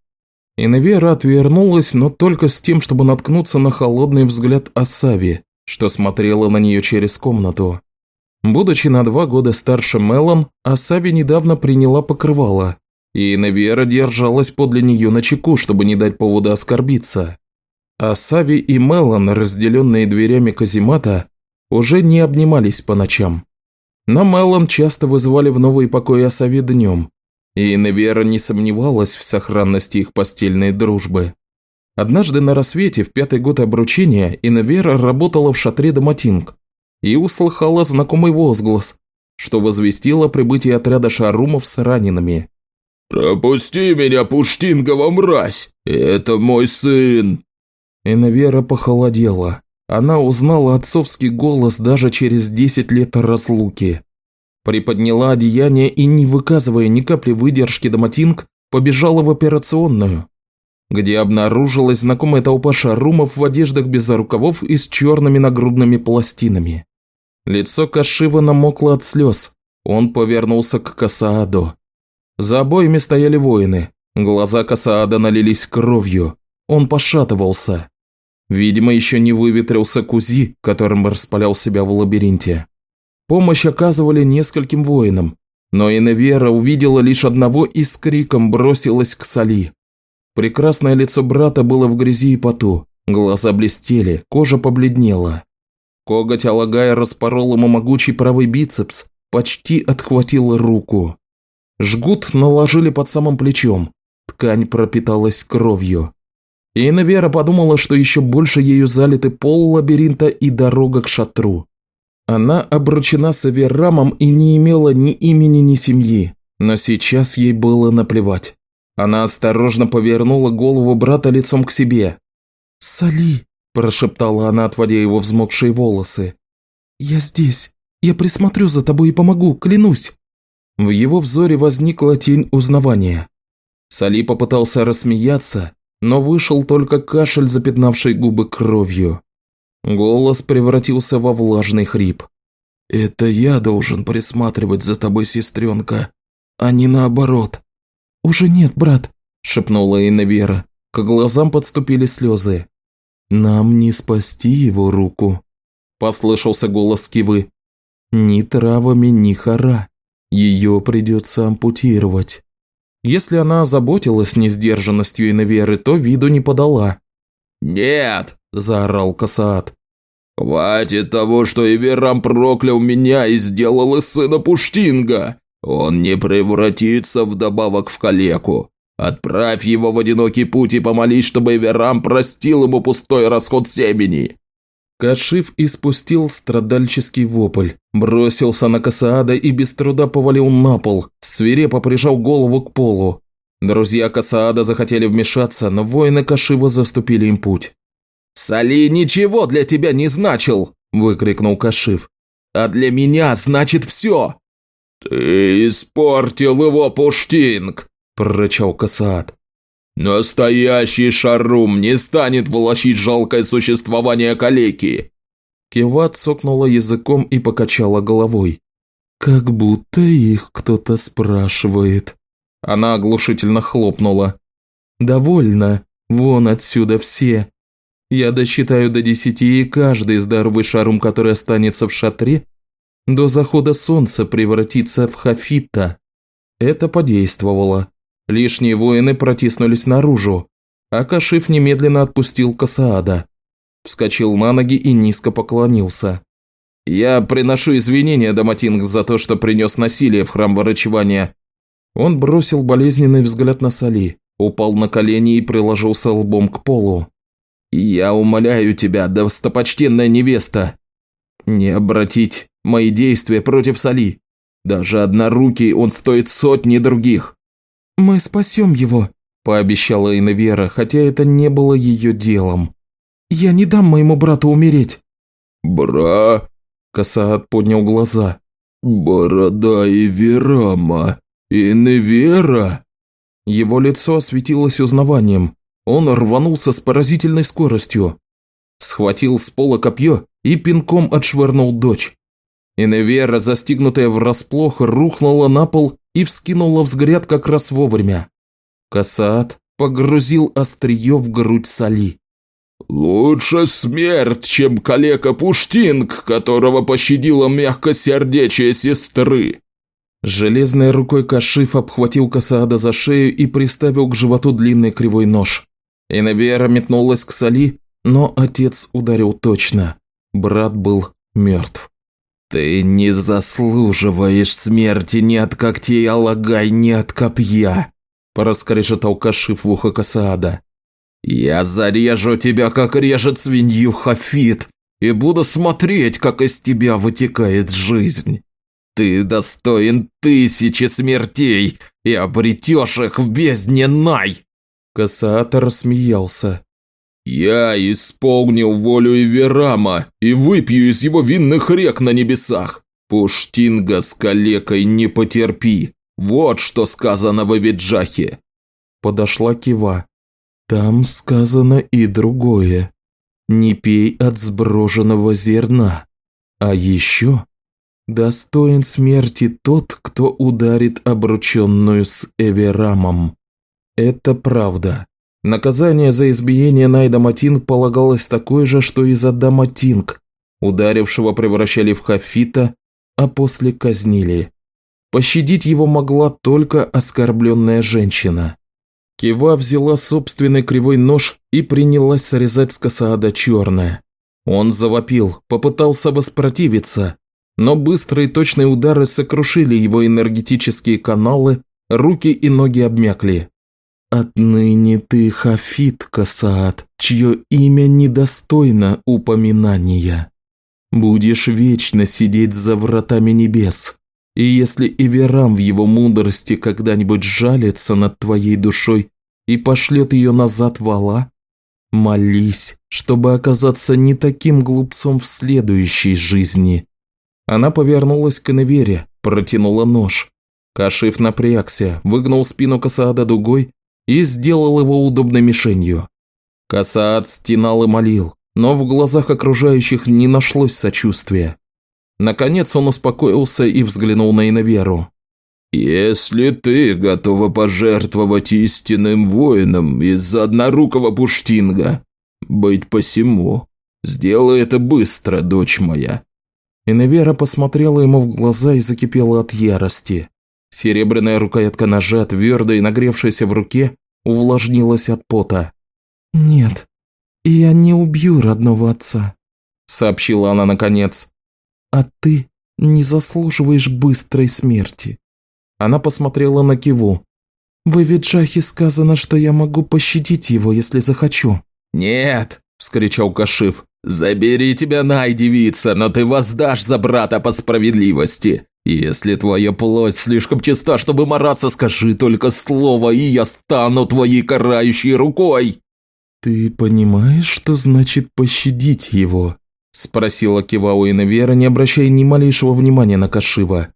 Инвера отвернулась, но только с тем, чтобы наткнуться на холодный взгляд Асави, что смотрела на нее через комнату. Будучи на два года старше Мелон, Асави недавно приняла покрывало, и Инвера держалась подле нее на чеку, чтобы не дать повода оскорбиться. Асави и Мелон, разделенные дверями каземата, уже не обнимались по ночам. Но Мелон часто вызывали в новые покои Асави днем, и Невера не сомневалась в сохранности их постельной дружбы. Однажды на рассвете, в пятый год обручения, Инвера работала в шатре Доматинг и услыхала знакомый возглас, что возвестило прибытие отряда шарумов с ранеными. «Пропусти меня, Пуштингова мразь! Это мой сын!» Инвера похолодела. Она узнала отцовский голос даже через десять лет разлуки. Приподняла одеяние и, не выказывая ни капли выдержки Доматинг, побежала в операционную, где обнаружилась знакомая толпа шарумов в одеждах без рукавов и с черными нагрудными пластинами. Лицо Кашива намокло от слез. Он повернулся к Касааду. За обоими стояли воины. Глаза Касаада налились кровью. Он пошатывался. Видимо, еще не выветрился Кузи, которым распалял себя в лабиринте. Помощь оказывали нескольким воинам, но Иневера увидела лишь одного и с криком бросилась к Сали. Прекрасное лицо брата было в грязи и поту, глаза блестели, кожа побледнела. Коготь Алагая распорол ему могучий правый бицепс, почти отхватил руку. Жгут наложили под самым плечом, ткань пропиталась кровью. И Иневера подумала, что еще больше ею залиты пол лабиринта и дорога к шатру. Она обручена с Аверамом и не имела ни имени, ни семьи, но сейчас ей было наплевать. Она осторожно повернула голову брата лицом к себе. «Сали!» – прошептала она, отводя его взмокшие волосы. «Я здесь. Я присмотрю за тобой и помогу, клянусь!» В его взоре возникла тень узнавания. Сали попытался рассмеяться, но вышел только кашель, запятнавший губы кровью. Голос превратился во влажный хрип. «Это я должен присматривать за тобой, сестренка, а не наоборот». «Уже нет, брат», – шепнула Инна Вера. К глазам подступили слезы. «Нам не спасти его руку», – послышался голос Кивы. «Ни травами, ни хара. Ее придется ампутировать». Если она озаботилась несдержанностью Инверы, то виду не подала. «Нет!» – заорал Касаат. «Хватит того, что Иверам проклял меня и сделал из сына Пуштинга! Он не превратится вдобавок в калеку. Отправь его в одинокий путь и помолись, чтобы Эверам простил ему пустой расход семени». Кашиф испустил страдальческий вопль, бросился на Касаада и без труда повалил на пол, свирепо прижал голову к полу. Друзья Касаада захотели вмешаться, но воины Кашива заступили им путь. «Сали ничего для тебя не значил!» – выкрикнул Кашиф. «А для меня значит все!» «Ты испортил его, Пуштинг!» – прорычал Касаат. «Настоящий шарум не станет волочить жалкое существование калеки!» Киват сокнула языком и покачала головой. «Как будто их кто-то спрашивает». Она оглушительно хлопнула. «Довольно. Вон отсюда все. Я досчитаю до десяти, и каждый здоровый шарум, который останется в шатре, до захода солнца превратится в хафита». Это подействовало. Лишние воины протиснулись наружу, а Кашиф немедленно отпустил Касаада. Вскочил на ноги и низко поклонился. «Я приношу извинения, Даматинг, за то, что принес насилие в храм врачевания». Он бросил болезненный взгляд на Сали, упал на колени и приложился лбом к полу. «Я умоляю тебя, достопочтенная невеста, не обратить мои действия против Сали. Даже однорукий он стоит сотни других. «Мы спасем его», – пообещала Инвера, хотя это не было ее делом. «Я не дам моему брату умереть». «Бра...» – Касаат поднял глаза. «Борода и Верама. Инвера?» Его лицо осветилось узнаванием. Он рванулся с поразительной скоростью. Схватил с пола копье и пинком отшвырнул дочь. Иневера, застигнутая врасплох, рухнула на пол и вскинула взгляд как раз вовремя. Касаат погрузил острие в грудь Сали. «Лучше смерть, чем калека Пуштинг, которого пощадила мягкосердечие сестры!» Железной рукой Кашиф обхватил Касаада за шею и приставил к животу длинный кривой нож. Инавера метнулась к Сали, но отец ударил точно. Брат был мертв. «Ты не заслуживаешь смерти ни от когтей Алагай, ни от копья!» – пораскрешетал Кашиф в ухо Касаада. «Я зарежу тебя, как режет свинью Хафит, и буду смотреть, как из тебя вытекает жизнь. Ты достоин тысячи смертей и обретешь их в бездне Най!» Касаат рассмеялся. «Я исполнил волю Иверама и выпью из его винных рек на небесах. Пуштинга с калекой не потерпи. Вот что сказано в Эвиджахе». Подошла Кива. «Там сказано и другое. Не пей от сброженного зерна. А еще достоин смерти тот, кто ударит обрученную с Эверамом. Это правда». Наказание за избиение Найда Матинг полагалось такое же, что и за Даматинг. Ударившего превращали в Хафита, а после казнили. Пощадить его могла только оскорбленная женщина. Кива взяла собственный кривой нож и принялась срезать с Касаада черное. Он завопил, попытался воспротивиться, но быстрые точные удары сокрушили его энергетические каналы, руки и ноги обмякли. «Отныне ты Хафит, Касаат, чье имя недостойно упоминания. Будешь вечно сидеть за вратами небес, и если Иверам в его мудрости когда-нибудь жалится над твоей душой и пошлет ее назад в Алла, молись, чтобы оказаться не таким глупцом в следующей жизни». Она повернулась к Невере, протянула нож. Кашиф напрягся, выгнул спину Касаада дугой и сделал его удобной мишенью. Касаат стенал и молил, но в глазах окружающих не нашлось сочувствия. Наконец он успокоился и взглянул на Иноверу. «Если ты готова пожертвовать истинным воином из-за однорукого пуштинга, «Быть посему. Сделай это быстро, дочь моя». Иневера посмотрела ему в глаза и закипела от ярости. Серебряная рукоятка ножа, твердая и нагревшаяся в руке, увлажнилась от пота. «Нет, я не убью родного отца», – сообщила она наконец. «А ты не заслуживаешь быстрой смерти». Она посмотрела на Киву. «В Эвиджахе сказано, что я могу пощадить его, если захочу». «Нет!» – вскричал Кашиф. «Забери тебя, Най, девица, но ты воздашь за брата по справедливости. Если твоя плоть слишком чиста, чтобы мараться, скажи только слово, и я стану твоей карающей рукой!» «Ты понимаешь, что значит пощадить его?» – спросила Кивау Иневера, не обращая ни малейшего внимания на Кашива.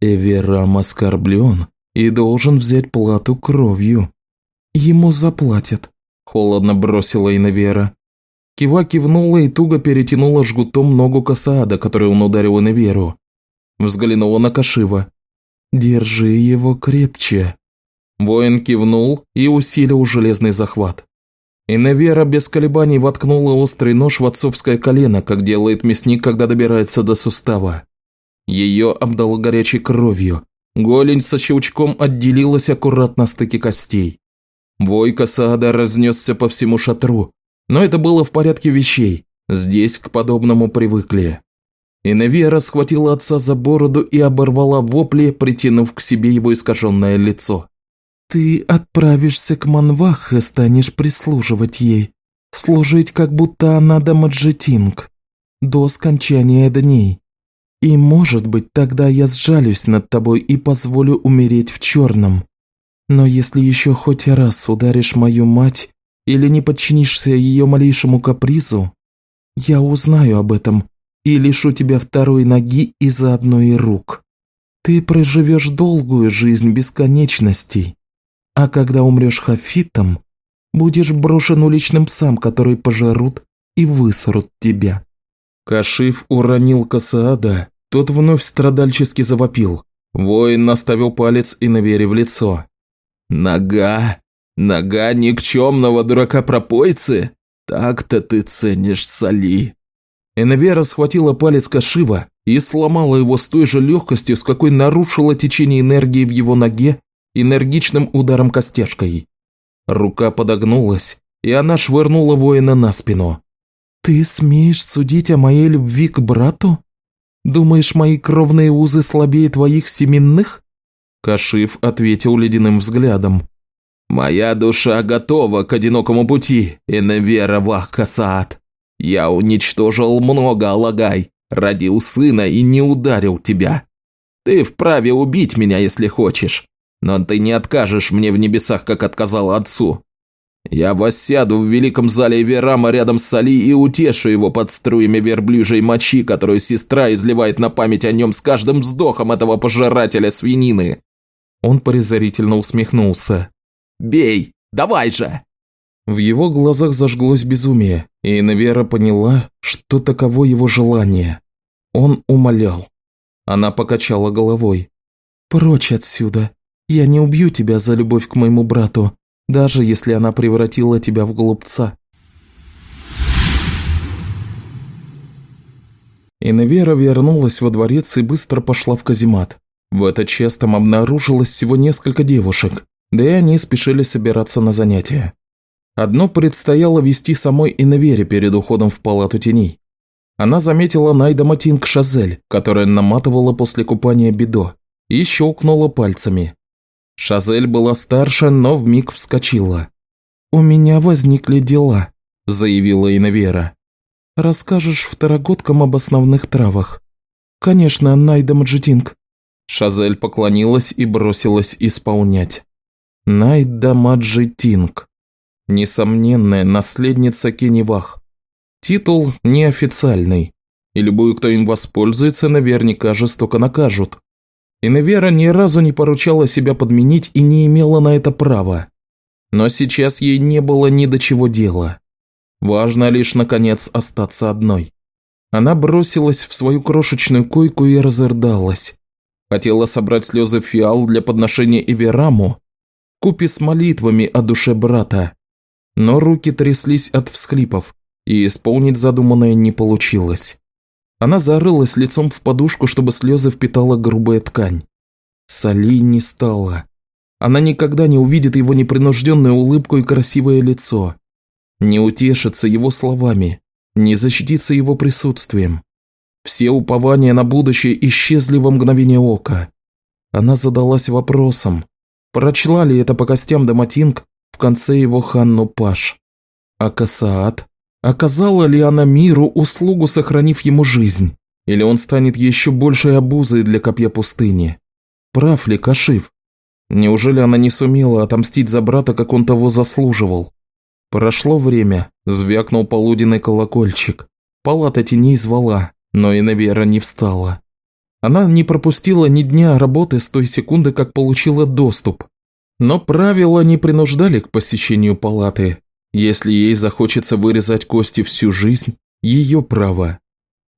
«Эверам оскорблен и должен взять плату кровью. Ему заплатят», – холодно бросила Иневера. Кива кивнула и туго перетянула жгутом ногу Касаада, которой он ударил Иневеру. Взглянула на Кашива. «Держи его крепче». Воин кивнул и усилил железный захват. Иневера без колебаний воткнула острый нож в отцовское колено, как делает мясник, когда добирается до сустава. Ее обдало горячей кровью. Голень со щелчком отделилась аккуратно стыке костей. Вой Касаада разнесся по всему шатру, но это было в порядке вещей. Здесь к подобному привыкли. Иневера схватила отца за бороду и оборвала вопли, притянув к себе его искаженное лицо. «Ты отправишься к Манвах и станешь прислуживать ей, служить, как будто она Дамаджетинг, до скончания дней. И, может быть, тогда я сжалюсь над тобой и позволю умереть в черном. Но если еще хоть раз ударишь мою мать или не подчинишься ее малейшему капризу, я узнаю об этом и лишу тебя второй ноги и заодно и рук. Ты проживешь долгую жизнь бесконечностей, а когда умрешь хафитом, будешь брошен уличным псам, которые пожарут и высорут тебя». Кашиф уронил Касаада, тот вновь страдальчески завопил. Воин наставил палец и навере в лицо. «Нога! Нога никчемного дурака-пропойцы? Так-то ты ценишь соли!» Энвера схватила палец Кашива и сломала его с той же легкостью, с какой нарушила течение энергии в его ноге энергичным ударом костяшкой. Рука подогнулась, и она швырнула воина на спину. «Ты смеешь судить о моей любви к брату? Думаешь, мои кровные узы слабее твоих семенных?» Кашиф ответил ледяным взглядом. «Моя душа готова к одинокому пути, Иневера Вахкасаат. Я уничтожил много, Алагай, родил сына и не ударил тебя. Ты вправе убить меня, если хочешь, но ты не откажешь мне в небесах, как отказал отцу. Я воссяду в великом зале Верама рядом с Али и утешу его под струями верблюжьей мочи, которую сестра изливает на память о нем с каждым вздохом этого пожирателя свинины». Он презрительно усмехнулся. «Бей! Давай же!» В его глазах зажглось безумие, и Инвера поняла, что таково его желание. Он умолял. Она покачала головой. «Прочь отсюда. Я не убью тебя за любовь к моему брату, даже если она превратила тебя в глупца». Инвера вернулась во дворец и быстро пошла в каземат. В этот час там обнаружилось всего несколько девушек, да и они спешили собираться на занятия. Одно предстояло вести самой Инвере перед уходом в палату теней. Она заметила Найда Матинг Шазель, которая наматывала после купания бедо, и щелкнула пальцами. Шазель была старше, но вмиг вскочила. «У меня возникли дела», – заявила Инвера. «Расскажешь второгодкам об основных травах?» «Конечно, Найда Маджитинг». Шазель поклонилась и бросилась исполнять. Найда Маджитинг. Несомненная наследница Кеневах. Титул неофициальный, и любую, кто им воспользуется, наверняка жестоко накажут. Иневера ни разу не поручала себя подменить и не имела на это права. Но сейчас ей не было ни до чего дела. Важно лишь, наконец, остаться одной. Она бросилась в свою крошечную койку и разрыдалась. Хотела собрать слезы фиал для подношения Эвераму, купе с молитвами о душе брата. Но руки тряслись от всхлипов, и исполнить задуманное не получилось. Она зарылась лицом в подушку, чтобы слезы впитала грубая ткань. Соли не стало. Она никогда не увидит его непринужденную улыбку и красивое лицо. Не утешится его словами, не защитится его присутствием. Все упования на будущее исчезли во мгновение ока. Она задалась вопросом, прочла ли это по костям Даматинг в конце его Ханну Паш. А Касаат? Оказала ли она миру услугу, сохранив ему жизнь? Или он станет еще большей обузой для копья пустыни? Прав ли Кашив? Неужели она не сумела отомстить за брата, как он того заслуживал? Прошло время, звякнул полуденный колокольчик. Палата теней звала, но и Навера не встала. Она не пропустила ни дня работы с той секунды, как получила доступ. Но правила не принуждали к посещению палаты. Если ей захочется вырезать кости всю жизнь, ее право.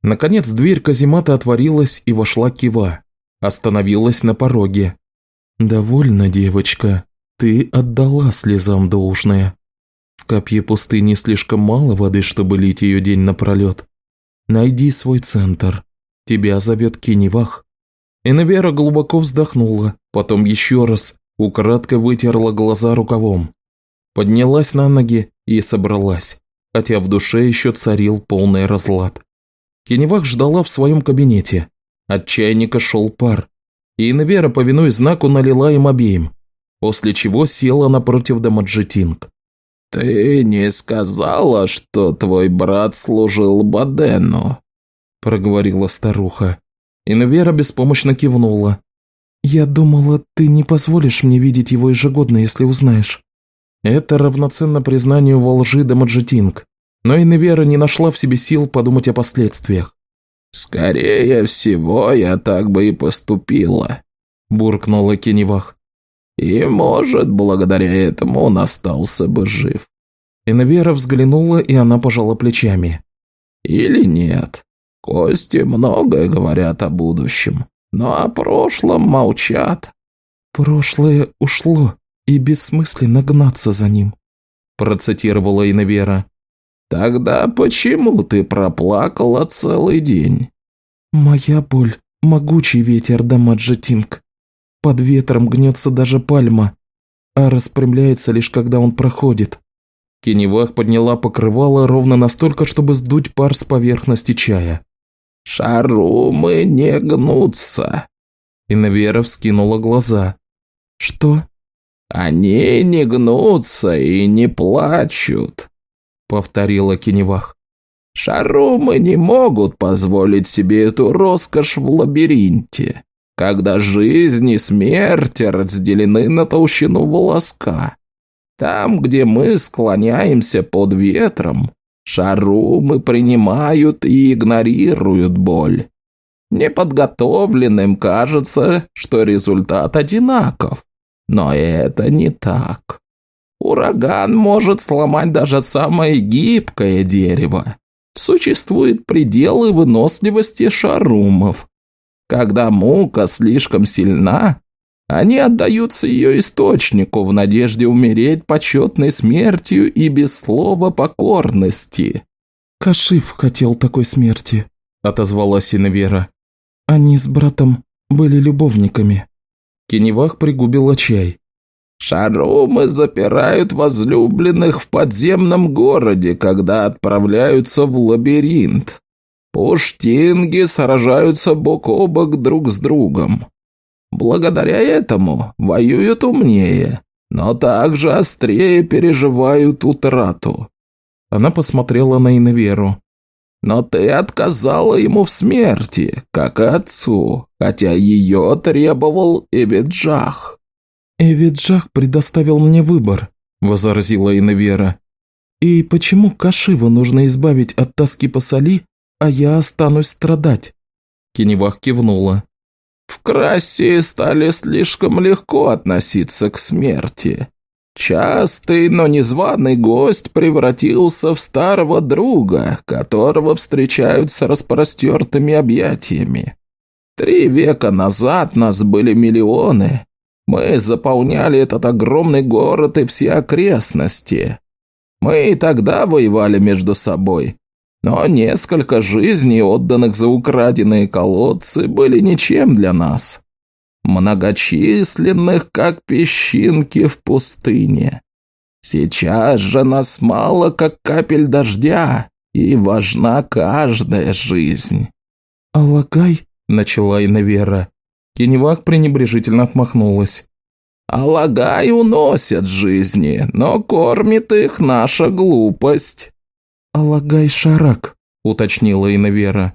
Наконец дверь каземата отворилась и вошла Кива. Остановилась на пороге. «Довольно, девочка. Ты отдала слезам должное. В копье пустыни слишком мало воды, чтобы лить ее день напролет. Найди свой центр. Тебя зовет Кеневах». Инвера глубоко вздохнула, потом еще раз, украдкой вытерла глаза рукавом. Поднялась на ноги и собралась, хотя в душе еще царил полный разлад. Кеневах ждала в своем кабинете. От чайника шел пар, и Инвера, повинуясь знаку, налила им обеим, после чего села напротив Дамаджетинг. «Ты не сказала, что твой брат служил Бадену?» – проговорила старуха. Инвера беспомощно кивнула. «Я думала, ты не позволишь мне видеть его ежегодно, если узнаешь». Это равноценно признанию во лжи Дамаджетинг, но Инвера не нашла в себе сил подумать о последствиях. «Скорее всего, я так бы и поступила», – буркнула Кеневах. «И, может, благодаря этому он остался бы жив». Инвера взглянула, и она пожала плечами. «Или нет. Кости многое говорят о будущем, но о прошлом молчат». «Прошлое ушло, и бессмысленно гнаться за ним», процитировала Инвера. «Тогда почему ты проплакала целый день?» «Моя боль – могучий ветер Дамаджетинг. Под ветром гнется даже пальма, а распрямляется лишь когда он проходит». Кеневах подняла покрывало ровно настолько, чтобы сдуть пар с поверхности чая. «Шарумы не гнутся!» Инвера вскинула глаза. «Что?» «Они не гнутся и не плачут повторила Кеневах. Шарумы не могут позволить себе эту роскошь в лабиринте, когда жизнь и смерть разделены на толщину волоска. Там, где мы склоняемся под ветром, шарумы принимают и игнорируют боль. Неподготовленным кажется, что результат одинаков, но это не так. Ураган может сломать даже самое гибкое дерево. Существуют пределы выносливости шарумов. Когда мука слишком сильна, они отдаются ее источнику в надежде умереть почетной смертью и без слова покорности. «Кашиф хотел такой смерти», – отозвалась Инвера. «Они с братом были любовниками». Кеневах пригубила чай. Шарумы запирают возлюбленных в подземном городе, когда отправляются в лабиринт. Пуштинги сражаются бок о бок друг с другом. Благодаря этому воюют умнее, но также острее переживают утрату. Она посмотрела на Инверу. Но ты отказала ему в смерти, как и отцу, хотя ее требовал Эвиджах. «Эвиджах предоставил мне выбор», – возразила Инвера. «И почему Кашива нужно избавить от тоски по соли, а я останусь страдать?» Кеневах кивнула. «В Красе стали слишком легко относиться к смерти. Частый, но незваный гость превратился в старого друга, которого встречают с распростертыми объятиями. Три века назад нас были миллионы, мы заполняли этот огромный город и все окрестности. Мы и тогда воевали между собой. Но несколько жизней, отданных за украденные колодцы, были ничем для нас. Многочисленных, как песчинки в пустыне. Сейчас же нас мало, как капель дождя, и важна каждая жизнь». «Алагай?» – начала Инавера. Кеневах пренебрежительно отмахнулась. «Алагай уносят жизни, но кормит их наша глупость». «Алагай Шарак», – уточнила Инавера.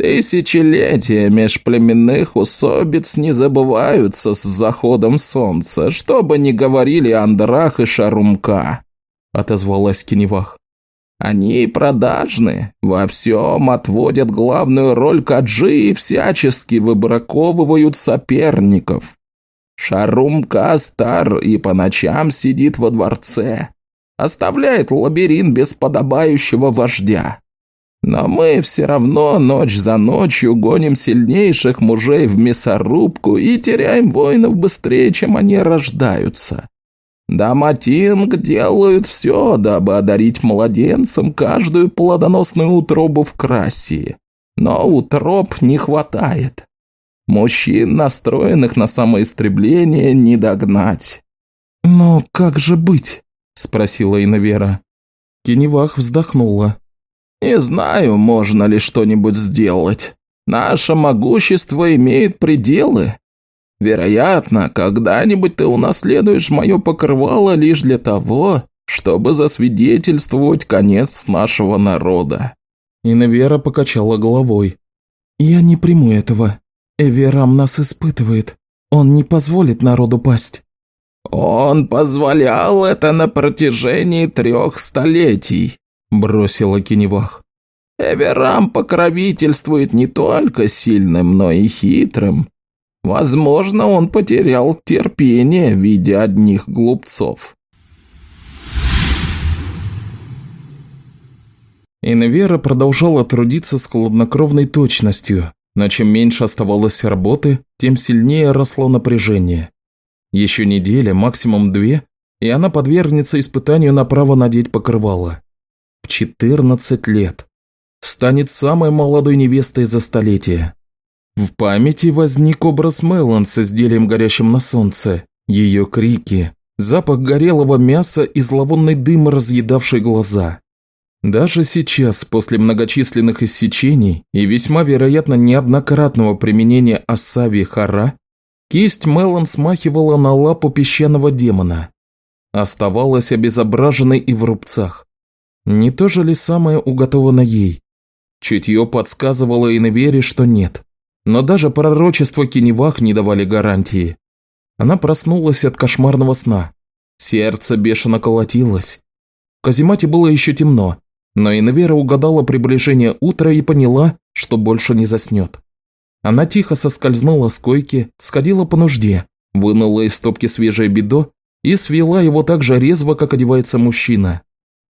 Тысячелетия межплеменных усобиц не забываются с заходом солнца, что бы ни говорили Андрах и Шарумка», – отозвалась Кеневах. «Они продажны, во всем отводят главную роль Каджи и всячески выбраковывают соперников. Шарумка стар и по ночам сидит во дворце, оставляет лабиринт без подобающего вождя. Но мы все равно ночь за ночью гоним сильнейших мужей в мясорубку и теряем воинов быстрее, чем они рождаются. Даматинг делают все, дабы одарить младенцам каждую плодоносную утробу в Красии. Но утроб не хватает. Мужчин, настроенных на самоистребление, не догнать. «Но как же быть?» – спросила Инавера. Кеневах вздохнула. Не знаю, можно ли что-нибудь сделать. Наше могущество имеет пределы. Вероятно, когда-нибудь ты унаследуешь мое покрывало лишь для того, чтобы засвидетельствовать конец нашего народа». Инвера покачала головой. «Я не приму этого. Эверам нас испытывает. Он не позволит народу пасть». «Он позволял это на протяжении трех столетий», – бросила Кеневах. «Эверам покровительствует не только сильным, но и хитрым. Возможно, он потерял терпение, видя одних глупцов». Инвера продолжала трудиться с хладнокровной точностью, но чем меньше оставалось работы, тем сильнее росло напряжение. Еще неделя, максимум две, и она подвергнется испытанию на право надеть покрывало в 14 лет. Станет самой молодой невестой за столетие. В памяти возник образ Мелан с изделием горящим на солнце, ее крики, запах горелого мяса и зловонный дым, разъедавший глаза. Даже сейчас, после многочисленных иссечений и весьма вероятно неоднократного применения Асави Хара, кисть Мелан смахивала на лапу песчаного демона. Оставалась обезображенной и в рубцах. Не то же ли самое уготовано ей? Чутье подсказывало Иневере, что нет. Но даже пророчества Кеневах не давали гарантии. Она проснулась от кошмарного сна. Сердце бешено колотилось. В каземате было еще темно, но Иневера угадала приближение утра и поняла, что больше не заснет. Она тихо соскользнула с койки, сходила по нужде, вынула из стопки свежее бедо и свела его так же резво, как одевается мужчина.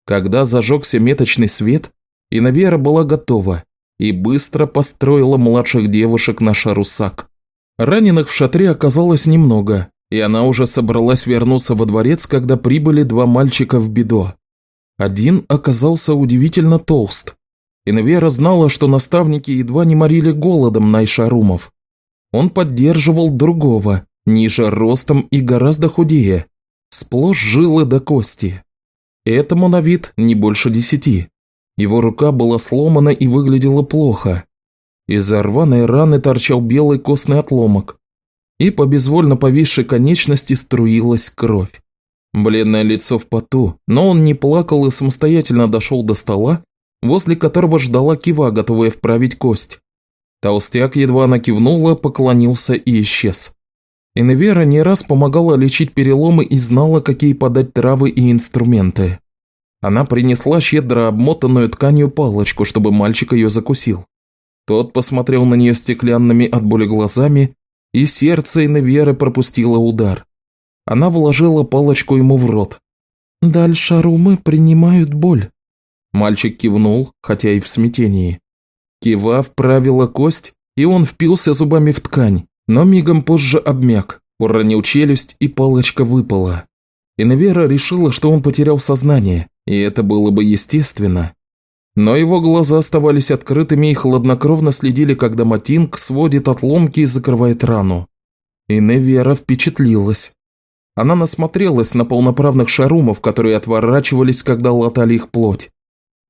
Когда зажегся меточный свет, Инавера была готова и быстро построила младших девушек на шарусак. Раненых в шатре оказалось немного, и она уже собралась вернуться во дворец, когда прибыли два мальчика в бедо. Один оказался удивительно толст. Инвера знала, что наставники едва не морили голодом найшарумов. Он поддерживал другого, ниже ростом и гораздо худее, сплошь жилы до кости. Этому на вид не больше десяти. Его рука была сломана и выглядела плохо. Из-за рваной раны торчал белый костный отломок, и по безвольно повисшей конечности струилась кровь. Бледное лицо в поту, но он не плакал и самостоятельно дошел до стола, возле которого ждала кива, готовая вправить кость. Толстяк едва накивнула, поклонился и исчез. Инвера не раз помогала лечить переломы и знала, какие подать травы и инструменты. Она принесла щедро обмотанную тканью палочку, чтобы мальчик ее закусил. Тот посмотрел на нее стеклянными от боли глазами, и сердце Инверы пропустило удар. Она вложила палочку ему в рот. «Дальше румы принимают боль». Мальчик кивнул, хотя и в смятении. Кива вправила кость, и он впился зубами в ткань но мигом позже обмяк, уронил челюсть и палочка выпала. Инвера решила, что он потерял сознание, и это было бы естественно. Но его глаза оставались открытыми и хладнокровно следили, когда Матинг сводит отломки и закрывает рану. И Невера впечатлилась. Она насмотрелась на полноправных шарумов, которые отворачивались, когда латали их плоть.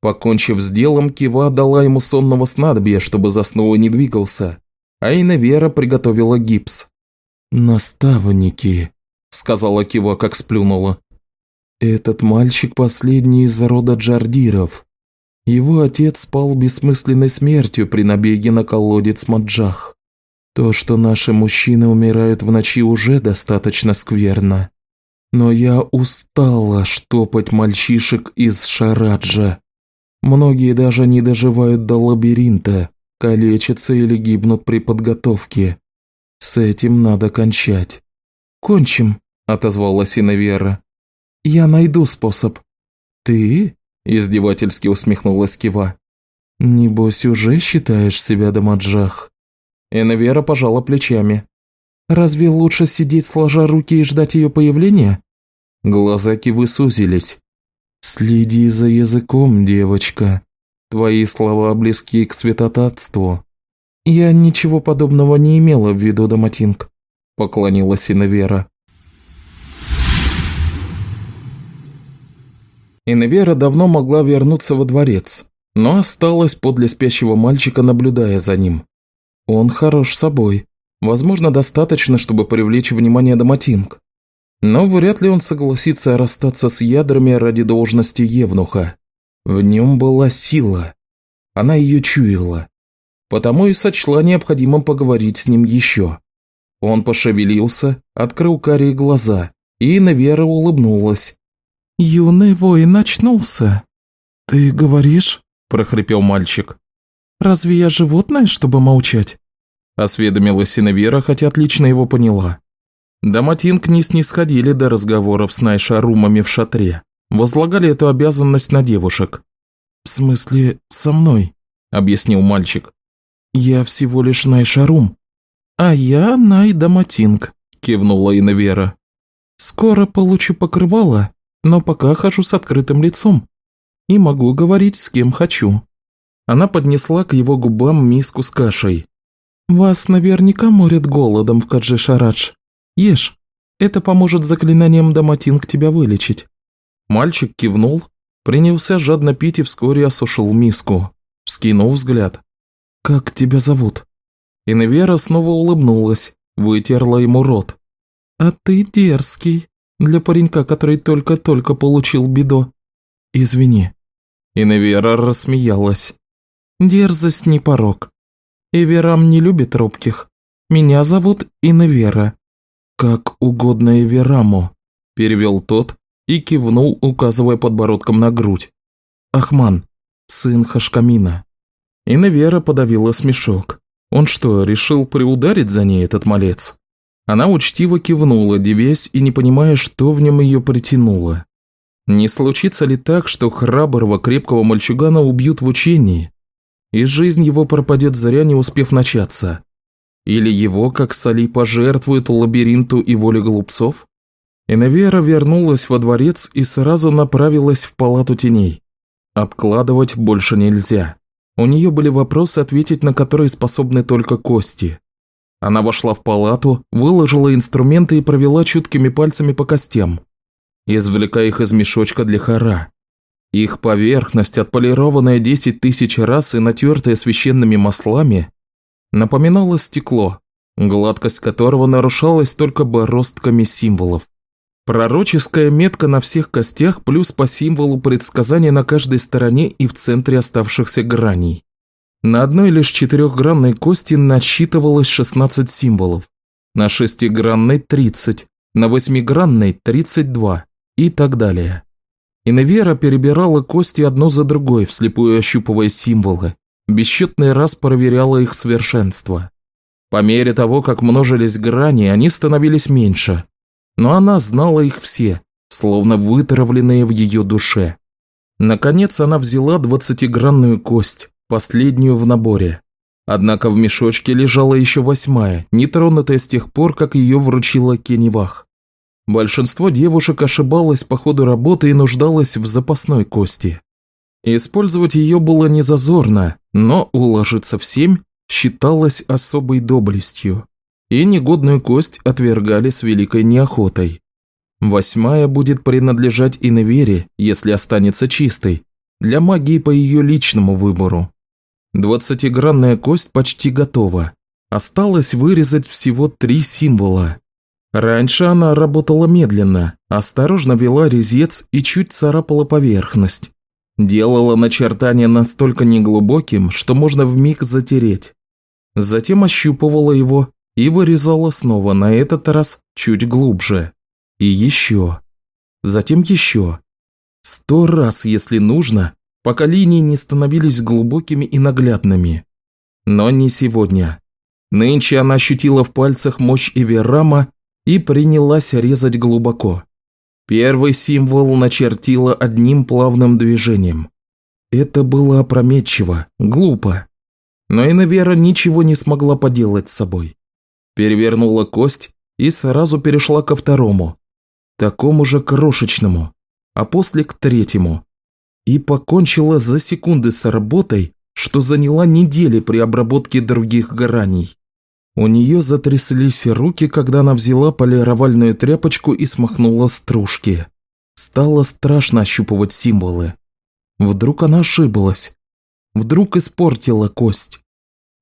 Покончив с делом, Кива дала ему сонного снадобья, чтобы заснул и не двигался, а Иневера приготовила гипс. «Наставники», – сказала Кива, как сплюнула. «Этот мальчик последний из рода Джардиров. Его отец спал бессмысленной смертью при набеге на колодец Маджах. То, что наши мужчины умирают в ночи, уже достаточно скверно. Но я устала штопать мальчишек из Шараджа. Многие даже не доживают до лабиринта, калечатся или гибнут при подготовке. С этим надо кончать. «Кончим», – отозвалась Инавера. «Я найду способ». «Ты?» – издевательски усмехнулась Кива. «Небось, уже считаешь себя Дамаджах?» Инавера пожала плечами. «Разве лучше сидеть сложа руки и ждать ее появления?» Глаза Кивы сузились. «Следи за языком, девочка. Твои слова близки к святотатству. «Я ничего подобного не имела в виду, Доматинг», – поклонилась Иневера. Иневера давно могла вернуться во дворец, но осталась подле спящего мальчика, наблюдая за ним. Он хорош собой. Возможно, достаточно, чтобы привлечь внимание Доматинг. Но вряд ли он согласится расстаться с ядрами ради должности Евнуха. В нем была сила. Она ее чуяла потому и сочла необходимым поговорить с ним еще. Он пошевелился, открыл карие глаза, и Навера улыбнулась. «Юный воин очнулся». «Ты говоришь?» – прохрипел мальчик. «Разве я животное, чтобы молчать?» Осведомилась Инавера, хотя отлично его поняла. Даматинг не снисходили до разговоров с Найшарумами в шатре. Возлагали эту обязанность на девушек. «В смысле, со мной?» – объяснил мальчик. «Я всего лишь Найшарум». «А я Найдаматинг», – кивнула Инавера. «Скоро получу покрывало, но пока хожу с открытым лицом. И могу говорить с кем хочу». Она поднесла к его губам миску с кашей. «Вас наверняка морят голодом в Каджи-Шарадж. Ешь, это поможет заклинанием Даматинг тебя вылечить». Мальчик кивнул, принялся жадно пить и вскоре осушил миску. Вскинул взгляд. «Как тебя зовут?» Инвера снова улыбнулась, вытерла ему рот. «А ты дерзкий, для паренька, который только-только получил бедо. Извини». Инвера рассмеялась. «Дерзость не порог. Эверам не любит робких. Меня зовут Инвера». «Как угодно Эвераму», – перевел тот и кивнул, указывая подбородком на грудь. «Ахман, сын Хашкамина». И Невера подавила смешок. Он что, решил приударить за ней этот малец? Она учтиво кивнула, девясь и не понимая, что в нем ее притянуло. Не случится ли так, что храброго крепкого мальчугана убьют в учении, и жизнь его пропадет зря, не успев начаться? Или его, как Сали, пожертвуют лабиринту и воле глупцов? Инавера вернулась во дворец и сразу направилась в палату теней. Откладывать больше нельзя. У нее были вопросы, ответить на которые способны только кости. Она вошла в палату, выложила инструменты и провела чуткими пальцами по костям, извлекая их из мешочка для хора. Их поверхность, отполированная десять тысяч раз и натертая священными маслами, напоминала стекло, гладкость которого нарушалась только бороздками символов. Пророческая метка на всех костях плюс по символу предсказания на каждой стороне и в центре оставшихся граней. На одной лишь четырехгранной кости насчитывалось 16 символов, на шестигранной – 30, на восьмигранной – 32 и так далее. Иневера перебирала кости одну за другой, вслепую ощупывая символы, бесчетный раз проверяла их совершенство. По мере того, как множились грани, они становились меньше, но она знала их все, словно вытравленные в ее душе. Наконец она взяла двадцатигранную кость, последнюю в наборе. Однако в мешочке лежала еще восьмая, нетронутая с тех пор, как ее вручила Кеневах. Большинство девушек ошибалось по ходу работы и нуждалось в запасной кости. Использовать ее было не зазорно, но уложиться в семь считалось особой доблестью, и негодную кость отвергали с великой неохотой. Восьмая будет принадлежать Иневере, если останется чистой, для магии по ее личному выбору. Двадцатигранная кость почти готова. Осталось вырезать всего три символа. Раньше она работала медленно, осторожно вела резец и чуть царапала поверхность. Делала начертание настолько неглубоким, что можно вмиг затереть. Затем ощупывала его и вырезала снова, на этот раз чуть глубже. И еще. Затем еще. Сто раз, если нужно, пока линии не становились глубокими и наглядными. Но не сегодня. Нынче она ощутила в пальцах мощь Эверама и принялась резать глубоко. Первый символ начертила одним плавным движением. Это было опрометчиво, глупо. Но Инавера ничего не смогла поделать с собой. Перевернула кость и сразу перешла ко второму, такому же крошечному, а после к третьему. И покончила за секунды с работой, что заняла недели при обработке других граней. У нее затряслись руки, когда она взяла полировальную тряпочку и смахнула стружки. Стало страшно ощупывать символы. Вдруг она ошиблась. Вдруг испортила кость.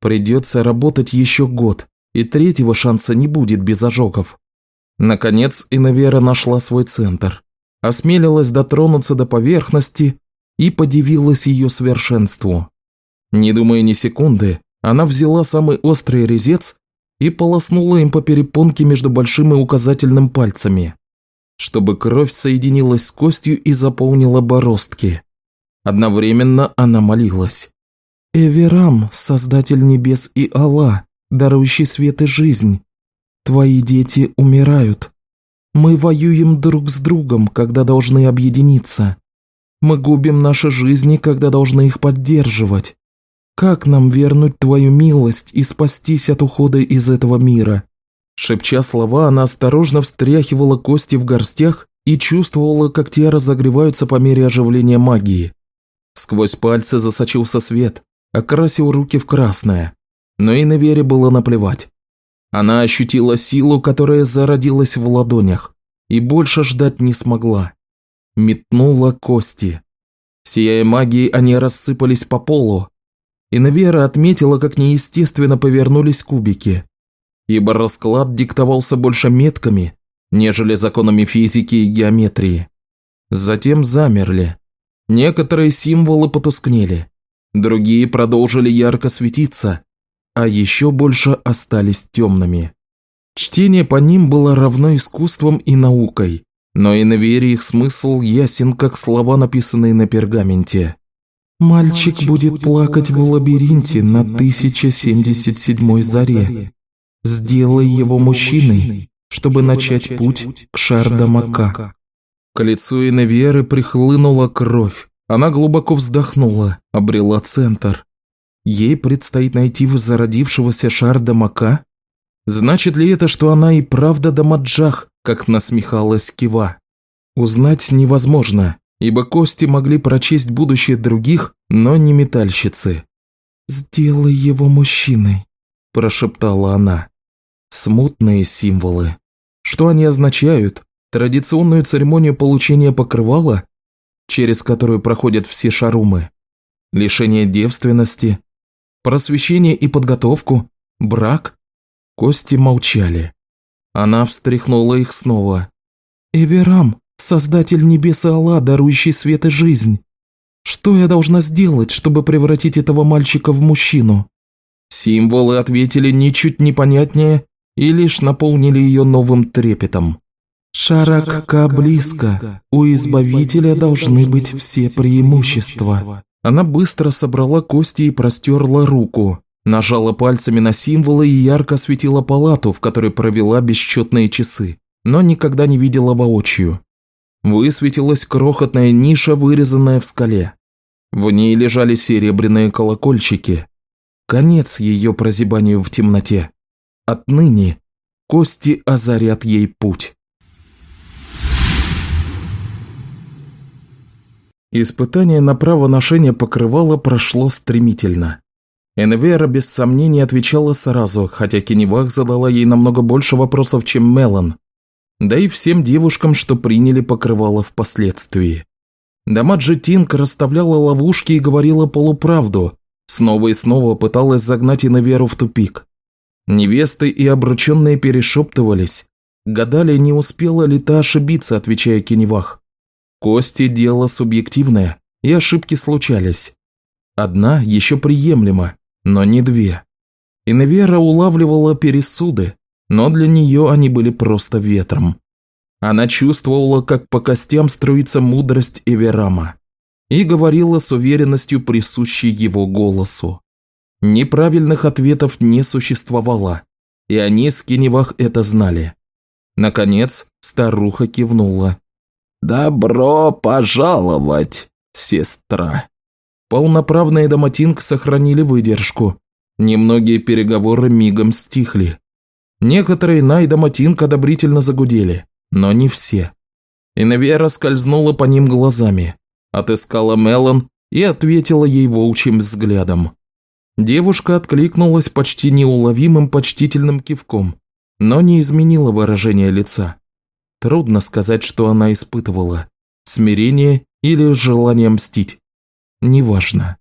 Придется работать еще год, и третьего шанса не будет без ожогов. Наконец Инавера нашла свой центр. Осмелилась дотронуться до поверхности и подивилась ее совершенству. Не думая ни секунды, она взяла самый острый резец и полоснула им по перепонке между большим и указательным пальцами, чтобы кровь соединилась с костью и заполнила бороздки. Одновременно она молилась. «Эверам, Создатель небес и Аллах, дарующий свет и жизнь, твои дети умирают. Мы воюем друг с другом, когда должны объединиться. Мы губим наши жизни, когда должны их поддерживать. Как нам вернуть твою милость и спастись от ухода из этого мира?» Шепча слова, она осторожно встряхивала кости в горстях и чувствовала, как те разогреваются по мере оживления магии. Сквозь пальцы засочился свет, окрасил руки в красное. Но и на Вере было наплевать. Она ощутила силу, которая зародилась в ладонях, и больше ждать не смогла. Метнула кости. Сияя магией, они рассыпались по полу, Инвера отметила, как неестественно повернулись кубики, ибо расклад диктовался больше метками, нежели законами физики и геометрии. Затем замерли. Некоторые символы потускнели, другие продолжили ярко светиться, а еще больше остались темными. Чтение по ним было равно искусством и наукой, но и их смысл ясен, как слова, написанные на пергаменте. Мальчик будет плакать в лабиринте на 1077 заре. Сделай его мужчиной, чтобы начать путь к Шардамака. К лицу Иневеры прихлынула кровь. Она глубоко вздохнула, обрела центр. Ей предстоит найти зародившегося Шардамака? Значит ли это, что она и правда Дамаджах, как насмехалась Кива? Узнать невозможно, ибо кости могли прочесть будущее других, но не метальщицы. «Сделай его мужчиной», – прошептала она. Смутные символы. Что они означают? Традиционную церемонию получения покрывала, через которую проходят все шарумы? Лишение девственности? Просвещение и подготовку? Брак? Кости молчали. Она встряхнула их снова. «Эверам, Создатель небес и Аллах, дарующий свет и жизнь. Что я должна сделать, чтобы превратить этого мальчика в мужчину?» Символы ответили ничуть непонятнее и лишь наполнили ее новым трепетом. «Шаракка близко, у Избавителя должны быть все преимущества». Она быстро собрала кости и простерла руку, нажала пальцами на символы и ярко осветила палату, в которой провела бесчетные часы, но никогда не видела воочию высветилась крохотная ниша, вырезанная в скале. В ней лежали серебряные колокольчики. Конец ее прозябанию в темноте. Отныне кости озарят ей путь. Испытание на право ношения покрывала прошло стремительно. Энвера без сомнений отвечала сразу, хотя Кеневах задала ей намного больше вопросов, чем Мелан, да и всем девушкам, что приняли покрывало впоследствии. Дамаджи Тинг расставляла ловушки и говорила полуправду, снова и снова пыталась загнать Иневеру в тупик. Невесты и обрученные перешептывались, гадали, не успела ли та ошибиться, отвечая Кеневах. Кости – дело субъективное, и ошибки случались. Одна еще приемлема, но не две. Иневера улавливала пересуды, но для нее они были просто ветром. Она чувствовала, как по костям струится мудрость Эверама, и говорила с уверенностью, присущей его голосу. Неправильных ответов не существовало, и они с Кеневах это знали. Наконец, старуха кивнула. «Добро пожаловать, сестра!» Полноправные Даматинг сохранили выдержку. Немногие переговоры мигом стихли. Некоторые на Даматинг одобрительно загудели, но не все. Иневера скользнула по ним глазами, отыскала Мелан и ответила ей волчьим взглядом. Девушка откликнулась почти неуловимым почтительным кивком, но не изменила выражение лица. Трудно сказать, что она испытывала – смирение или желание мстить. Неважно.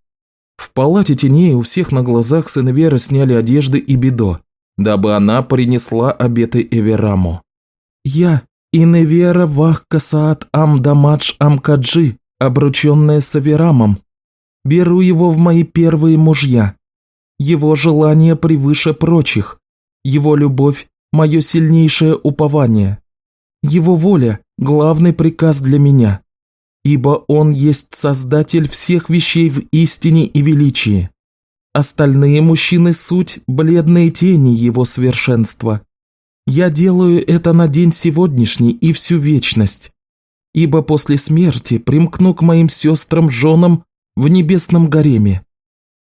В палате теней у всех на глазах сыновья сняли одежды и бедо, дабы она принесла обеты Эвераму. «Я, Иневера Вахкасаат Амдамадж Амкаджи, обрученная с Эверамом, беру его в мои первые мужья. Его желание превыше прочих, его любовь – мое сильнейшее упование. Его воля – главный приказ для меня, ибо Он есть Создатель всех вещей в истине и величии. Остальные мужчины – суть бледные тени Его совершенства. Я делаю это на день сегодняшний и всю вечность, ибо после смерти примкну к моим сестрам-женам в небесном гареме,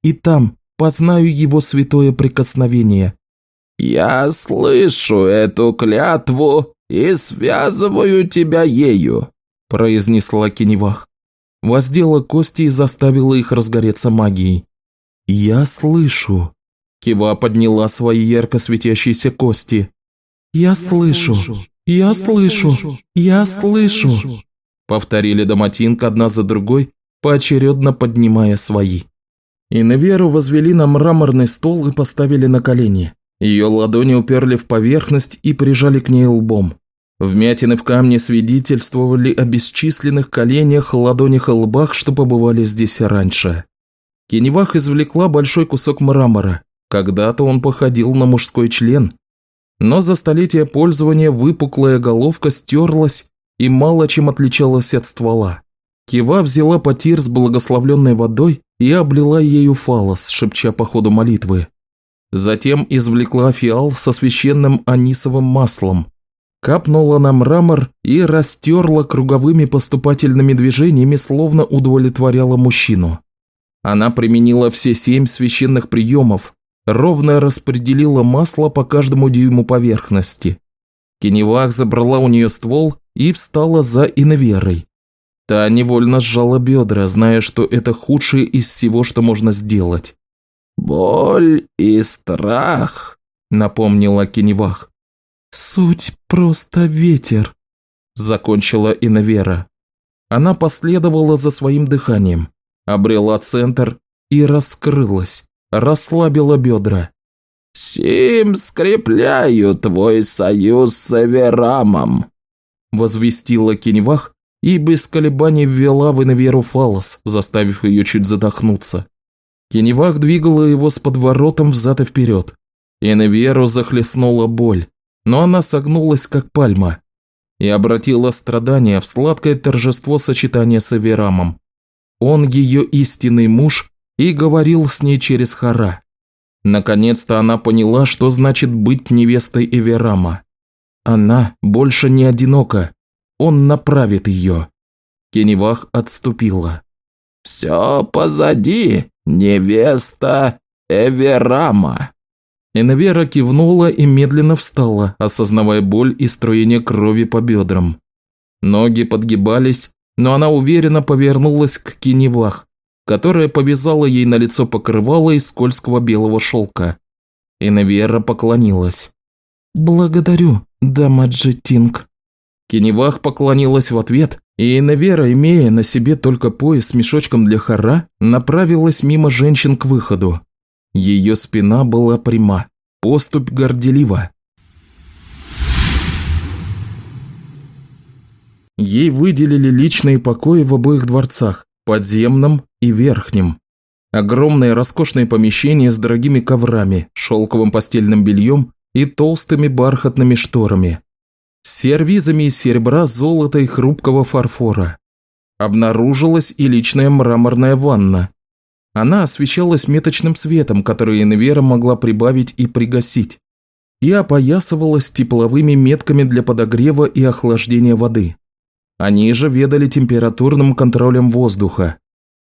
и там познаю Его святое прикосновение». «Я слышу эту клятву и связываю тебя ею», – произнесла Кеневах. Воздела кости и заставила их разгореться магией. «Я слышу». Кива подняла свои ярко светящиеся кости. «Я слышу, я слышу, я слышу», повторили Доматинг одна за другой, поочередно поднимая свои. И на Веру возвели на мраморный стол и поставили на колени. Ее ладони уперли в поверхность и прижали к ней лбом. Вмятины в камне свидетельствовали о бесчисленных коленях, ладонях и лбах, что побывали здесь раньше. Кеневах извлекла большой кусок мрамора. Когда-то он походил на мужской член. Но за столетия пользования выпуклая головка стерлась и мало чем отличалась от ствола. Кива взяла потир с благословленной водой и облила ею фалос, шепча по ходу молитвы. Затем извлекла фиал со священным анисовым маслом, капнула на мрамор и растерла круговыми поступательными движениями, словно удовлетворяла мужчину. Она применила все семь священных приемов, ровно распределила масло по каждому дюйму поверхности. Кеневах забрала у нее ствол и встала за Инверой. Та невольно сжала бедра, зная, что это худшее из всего, что можно сделать. «Боль и страх», — напомнила Кеневах. «Суть просто ветер», – закончила Инавера. Она последовала за своим дыханием, обрела центр и раскрылась, расслабила бедра. «Сим скрепляю твой союз с Эверамом», – возвестила Киневах и без колебаний ввела в Инаверу фалос, заставив ее чуть задохнуться. Киневах двигала его с подворотом взад и вперед. Иневеру захлестнула боль но она согнулась, как пальма, и обратила страдания в сладкое торжество сочетания с Эверамом. Он ее истинный муж и говорил с ней через хара. Наконец-то она поняла, что значит быть невестой Эверама. Она больше не одинока, он направит ее. Кеневах отступила. «Все позади, невеста Эверама». Инавера кивнула и медленно встала, осознавая боль и строение крови по бедрам. Ноги подгибались, но она уверенно повернулась к Киневах, которая повязала ей на лицо покрывало из скользкого белого шелка. Иневера поклонилась. «Благодарю, дама Джетинг». Киневах поклонилась в ответ, и Иневера, имея на себе только пояс с мешочком для хара, направилась мимо женщин к выходу. Ее спина была пряма, поступь горделива. Ей выделили личные покои в обоих дворцах, подземном и верхнем. Огромное роскошное помещение с дорогими коврами, шелковым постельным бельем и толстыми бархатными шторами. С сервизами из серебра, золота и хрупкого фарфора. Обнаружилась и личная мраморная ванна. Она освещалась меточным светом, который Инвера могла прибавить и пригасить, и опоясывалась тепловыми метками для подогрева и охлаждения воды. Они же ведали температурным контролем воздуха.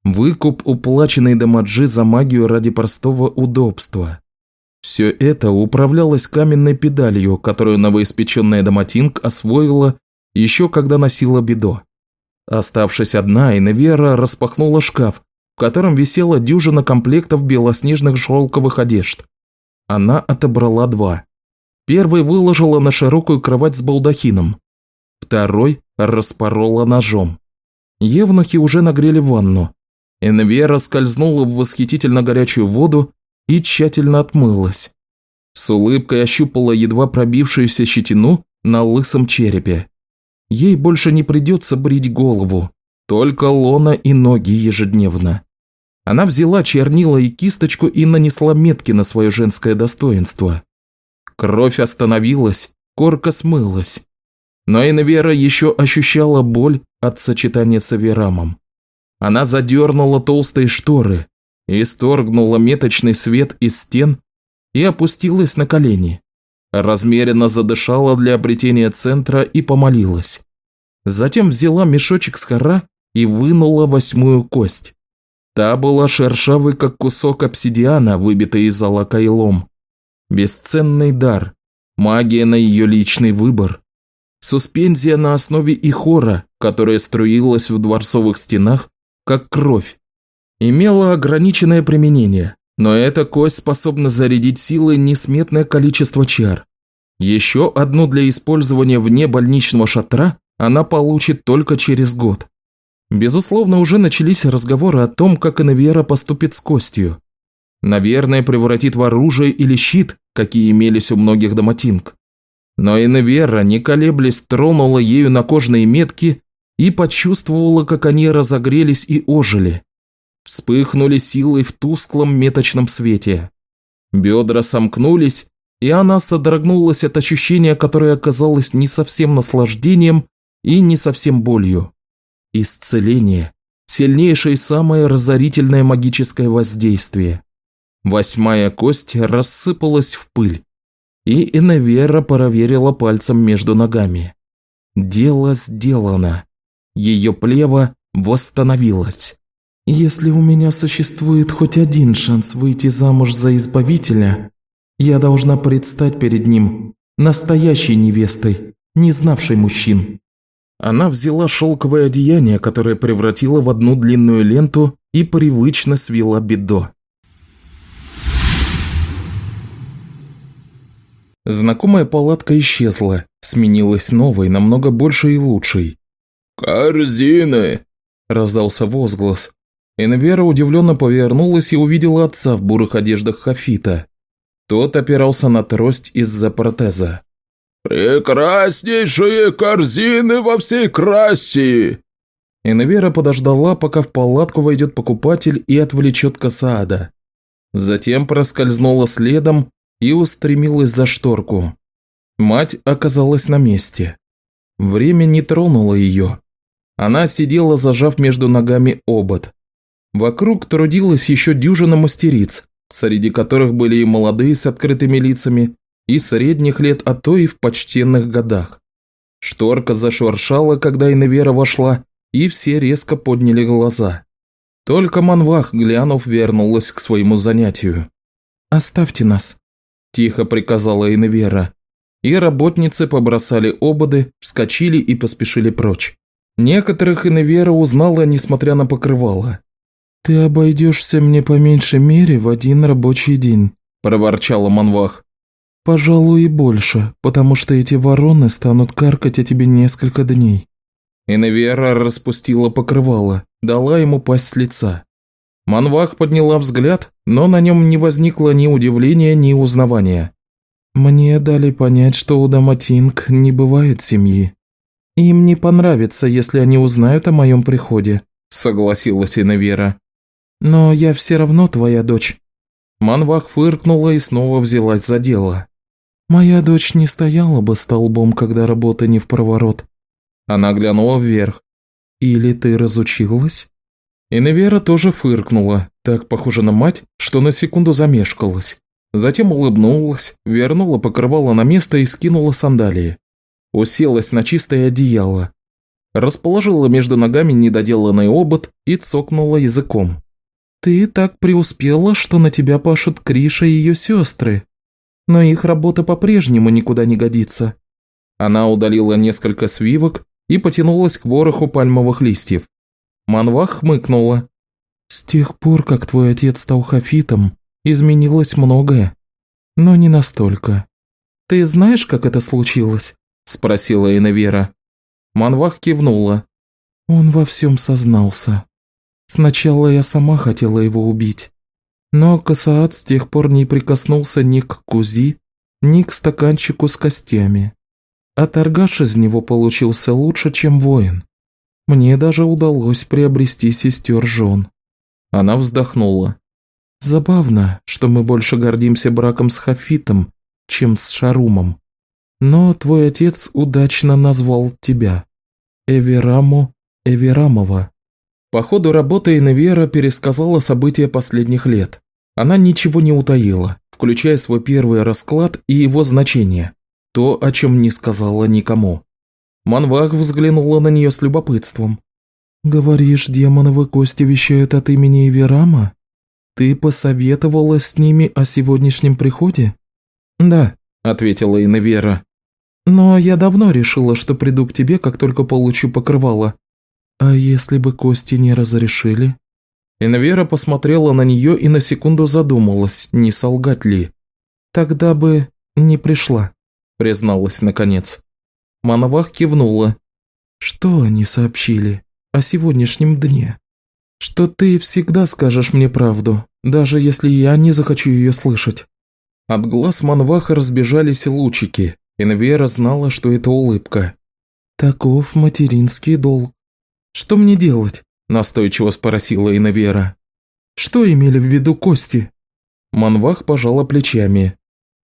Выкуп, уплаченный Дамаджи за магию ради простого удобства. Все это управлялось каменной педалью, которую новоиспеченная Даматинг освоила еще когда носила бедо. Оставшись одна, Иневера распахнула шкаф, в котором висела дюжина комплектов белоснежных шелковых одежд. Она отобрала два. Первый выложила на широкую кровать с балдахином. Второй распорола ножом. Евнухи уже нагрели ванну. Энвера скользнула в восхитительно горячую воду и тщательно отмылась. С улыбкой ощупала едва пробившуюся щетину на лысом черепе. Ей больше не придется брить голову, только лона и ноги ежедневно. Она взяла чернила и кисточку и нанесла метки на свое женское достоинство. Кровь остановилась, корка смылась. Но Инвера еще ощущала боль от сочетания с Аверамом. Она задернула толстые шторы, исторгнула меточный свет из стен и опустилась на колени. Размеренно задышала для обретения центра и помолилась. Затем взяла мешочек с хора и вынула восьмую кость. Та была шершавой, как кусок обсидиана, выбитый из зала кайлом. Бесценный дар, магия на ее личный выбор, Суспензия на основе ихора, которая струилась в дворцовых стенах, как кровь. Имела ограниченное применение, но эта кость способна зарядить силой несметное количество чар. Еще одну для использования вне больничного шатра она получит только через год. Безусловно, уже начались разговоры о том, как Инавера поступит с костью. Наверное, превратит в оружие или щит, какие имелись у многих доматинг. Но Инвера, не колеблясь, тронула ею на кожные метки и почувствовала, как они разогрелись и ожили. Вспыхнули силой в тусклом меточном свете. Бедра сомкнулись, и она содрогнулась от ощущения, которое оказалось не совсем наслаждением и не совсем болью. Исцеление. Сильнейшее и самое разорительное магическое воздействие. Восьмая кость рассыпалась в пыль и Инавера проверила пальцем между ногами. Дело сделано. Ее плева восстановилась. «Если у меня существует хоть один шанс выйти замуж за Избавителя, я должна предстать перед ним настоящей невестой, не знавшей мужчин». Она взяла шелковое одеяние, которое превратила в одну длинную ленту и привычно свела бедо. Знакомая палатка исчезла, сменилась новой, намного больше и лучшей. «Корзины!» – раздался возглас. Энвера удивленно повернулась и увидела отца в бурых одеждах Хафита. Тот опирался на трость из-за протеза. «Прекраснейшие корзины во всей красе!» Энвера подождала, пока в палатку войдет покупатель и отвлечет Касаада. Затем проскользнула следом и устремилась за шторку. Мать оказалась на месте. Время не тронуло ее. Она сидела, зажав между ногами обод. Вокруг трудилась еще дюжина мастериц, среди которых были и молодые с открытыми лицами, и средних лет, а то и в почтенных годах. Шторка зашуршала, когда Иневера вошла, и все резко подняли глаза. Только Манвах, глянув, вернулась к своему занятию. «Оставьте нас», – тихо приказала Инвера. И работницы побросали ободы, вскочили и поспешили прочь. Некоторых Иневера узнала, несмотря на покрывало. «Ты обойдешься мне по меньшей мере в один рабочий день», – проворчала Манвах. «Пожалуй, и больше, потому что эти вороны станут каркать о тебе несколько дней». Иневера распустила покрывало, дала ему пасть с лица. Манвах подняла взгляд, но на нем не возникло ни удивления, ни узнавания. «Мне дали понять, что у Даматинг не бывает семьи. Им не понравится, если они узнают о моем приходе», – согласилась Иневера. «Но я все равно твоя дочь». Манвах фыркнула и снова взялась за дело. «Моя дочь не стояла бы столбом, когда работа не в проворот». Она глянула вверх. «Или ты разучилась?» Иневера тоже фыркнула, так похоже на мать, что на секунду замешкалась. Затем улыбнулась, вернула покрывало на место и скинула сандалии. Уселась на чистое одеяло. Расположила между ногами недоделанный обод и цокнула языком. «Ты так преуспела, что на тебя пашут Криша и ее сестры. Но их работа по-прежнему никуда не годится». Она удалила несколько свивок и потянулась к вороху пальмовых листьев. Манвах хмыкнула. «С тех пор, как твой отец стал хафитом, изменилось многое. Но не настолько. Ты знаешь, как это случилось?» – спросила Иневера. Манвах кивнула. Он во всем сознался. Сначала я сама хотела его убить. Но Касаат с тех пор не прикоснулся ни к кузи, ни к стаканчику с костями. А торгаш из него получился лучше, чем воин. Мне даже удалось приобрести сестер жен. Она вздохнула. Забавно, что мы больше гордимся браком с Хафитом, чем с Шарумом. Но твой отец удачно назвал тебя. Эвераму Эверамова. По ходу работы Иневера пересказала события последних лет. Она ничего не утаила, включая свой первый расклад и его значение. То, о чем не сказала никому. Манвах взглянула на нее с любопытством. «Говоришь, демоновы кости вещают от имени Эверама? Ты посоветовала с ними о сегодняшнем приходе?» «Да», – ответила Иневера. «Но я давно решила, что приду к тебе, как только получу покрывало. А если бы кости не разрешили?» Инвера посмотрела на нее и на секунду задумалась, не солгать ли. «Тогда бы не пришла», – призналась наконец. Манавах кивнула. «Что они сообщили о сегодняшнем дне? Что ты всегда скажешь мне правду, даже если я не захочу ее слышать». От глаз Манваха разбежались лучики, и Инвера знала, что это улыбка. «Таков материнский долг. Что мне делать?» – настойчиво спросила Инвера. «Что имели в виду кости?» Манвах пожала плечами.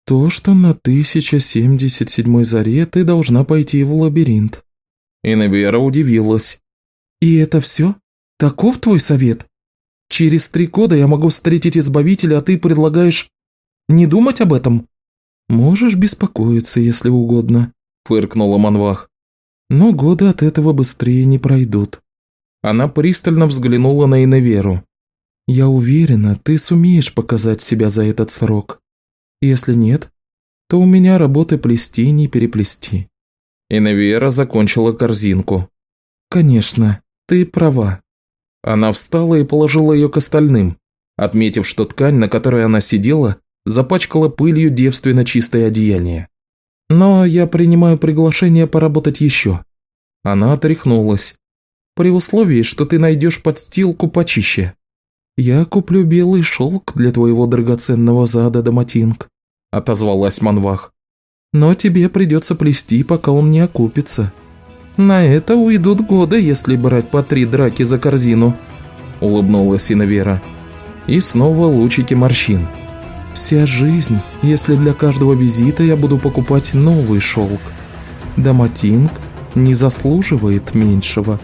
То, что на 1077 заре ты должна пойти в лабиринт. Иневера удивилась. И это все? Таков твой совет? Через три года я могу встретить Избавителя, а ты предлагаешь не думать об этом? Можешь беспокоиться, если угодно, фыркнула Манвах. Но годы от этого быстрее не пройдут. Она пристально взглянула на Иневеру. Я уверена, ты сумеешь показать себя за этот срок. Если нет, то у меня работы плести не переплести». Иневера закончила корзинку. «Конечно, ты права». Она встала и положила ее к остальным, отметив, что ткань, на которой она сидела, запачкала пылью девственно чистое одеяние. «Но я принимаю приглашение поработать еще». Она отряхнулась. «При условии, что ты найдешь подстилку почище». «Я куплю белый шелк для твоего драгоценного зада, Даматинг», – отозвалась Манвах. «Но тебе придется плести, пока он не окупится. На это уйдут годы, если брать по три драки за корзину», – улыбнулась Инавера. И снова лучики морщин. «Вся жизнь, если для каждого визита я буду покупать новый шелк. Даматинг не заслуживает меньшего».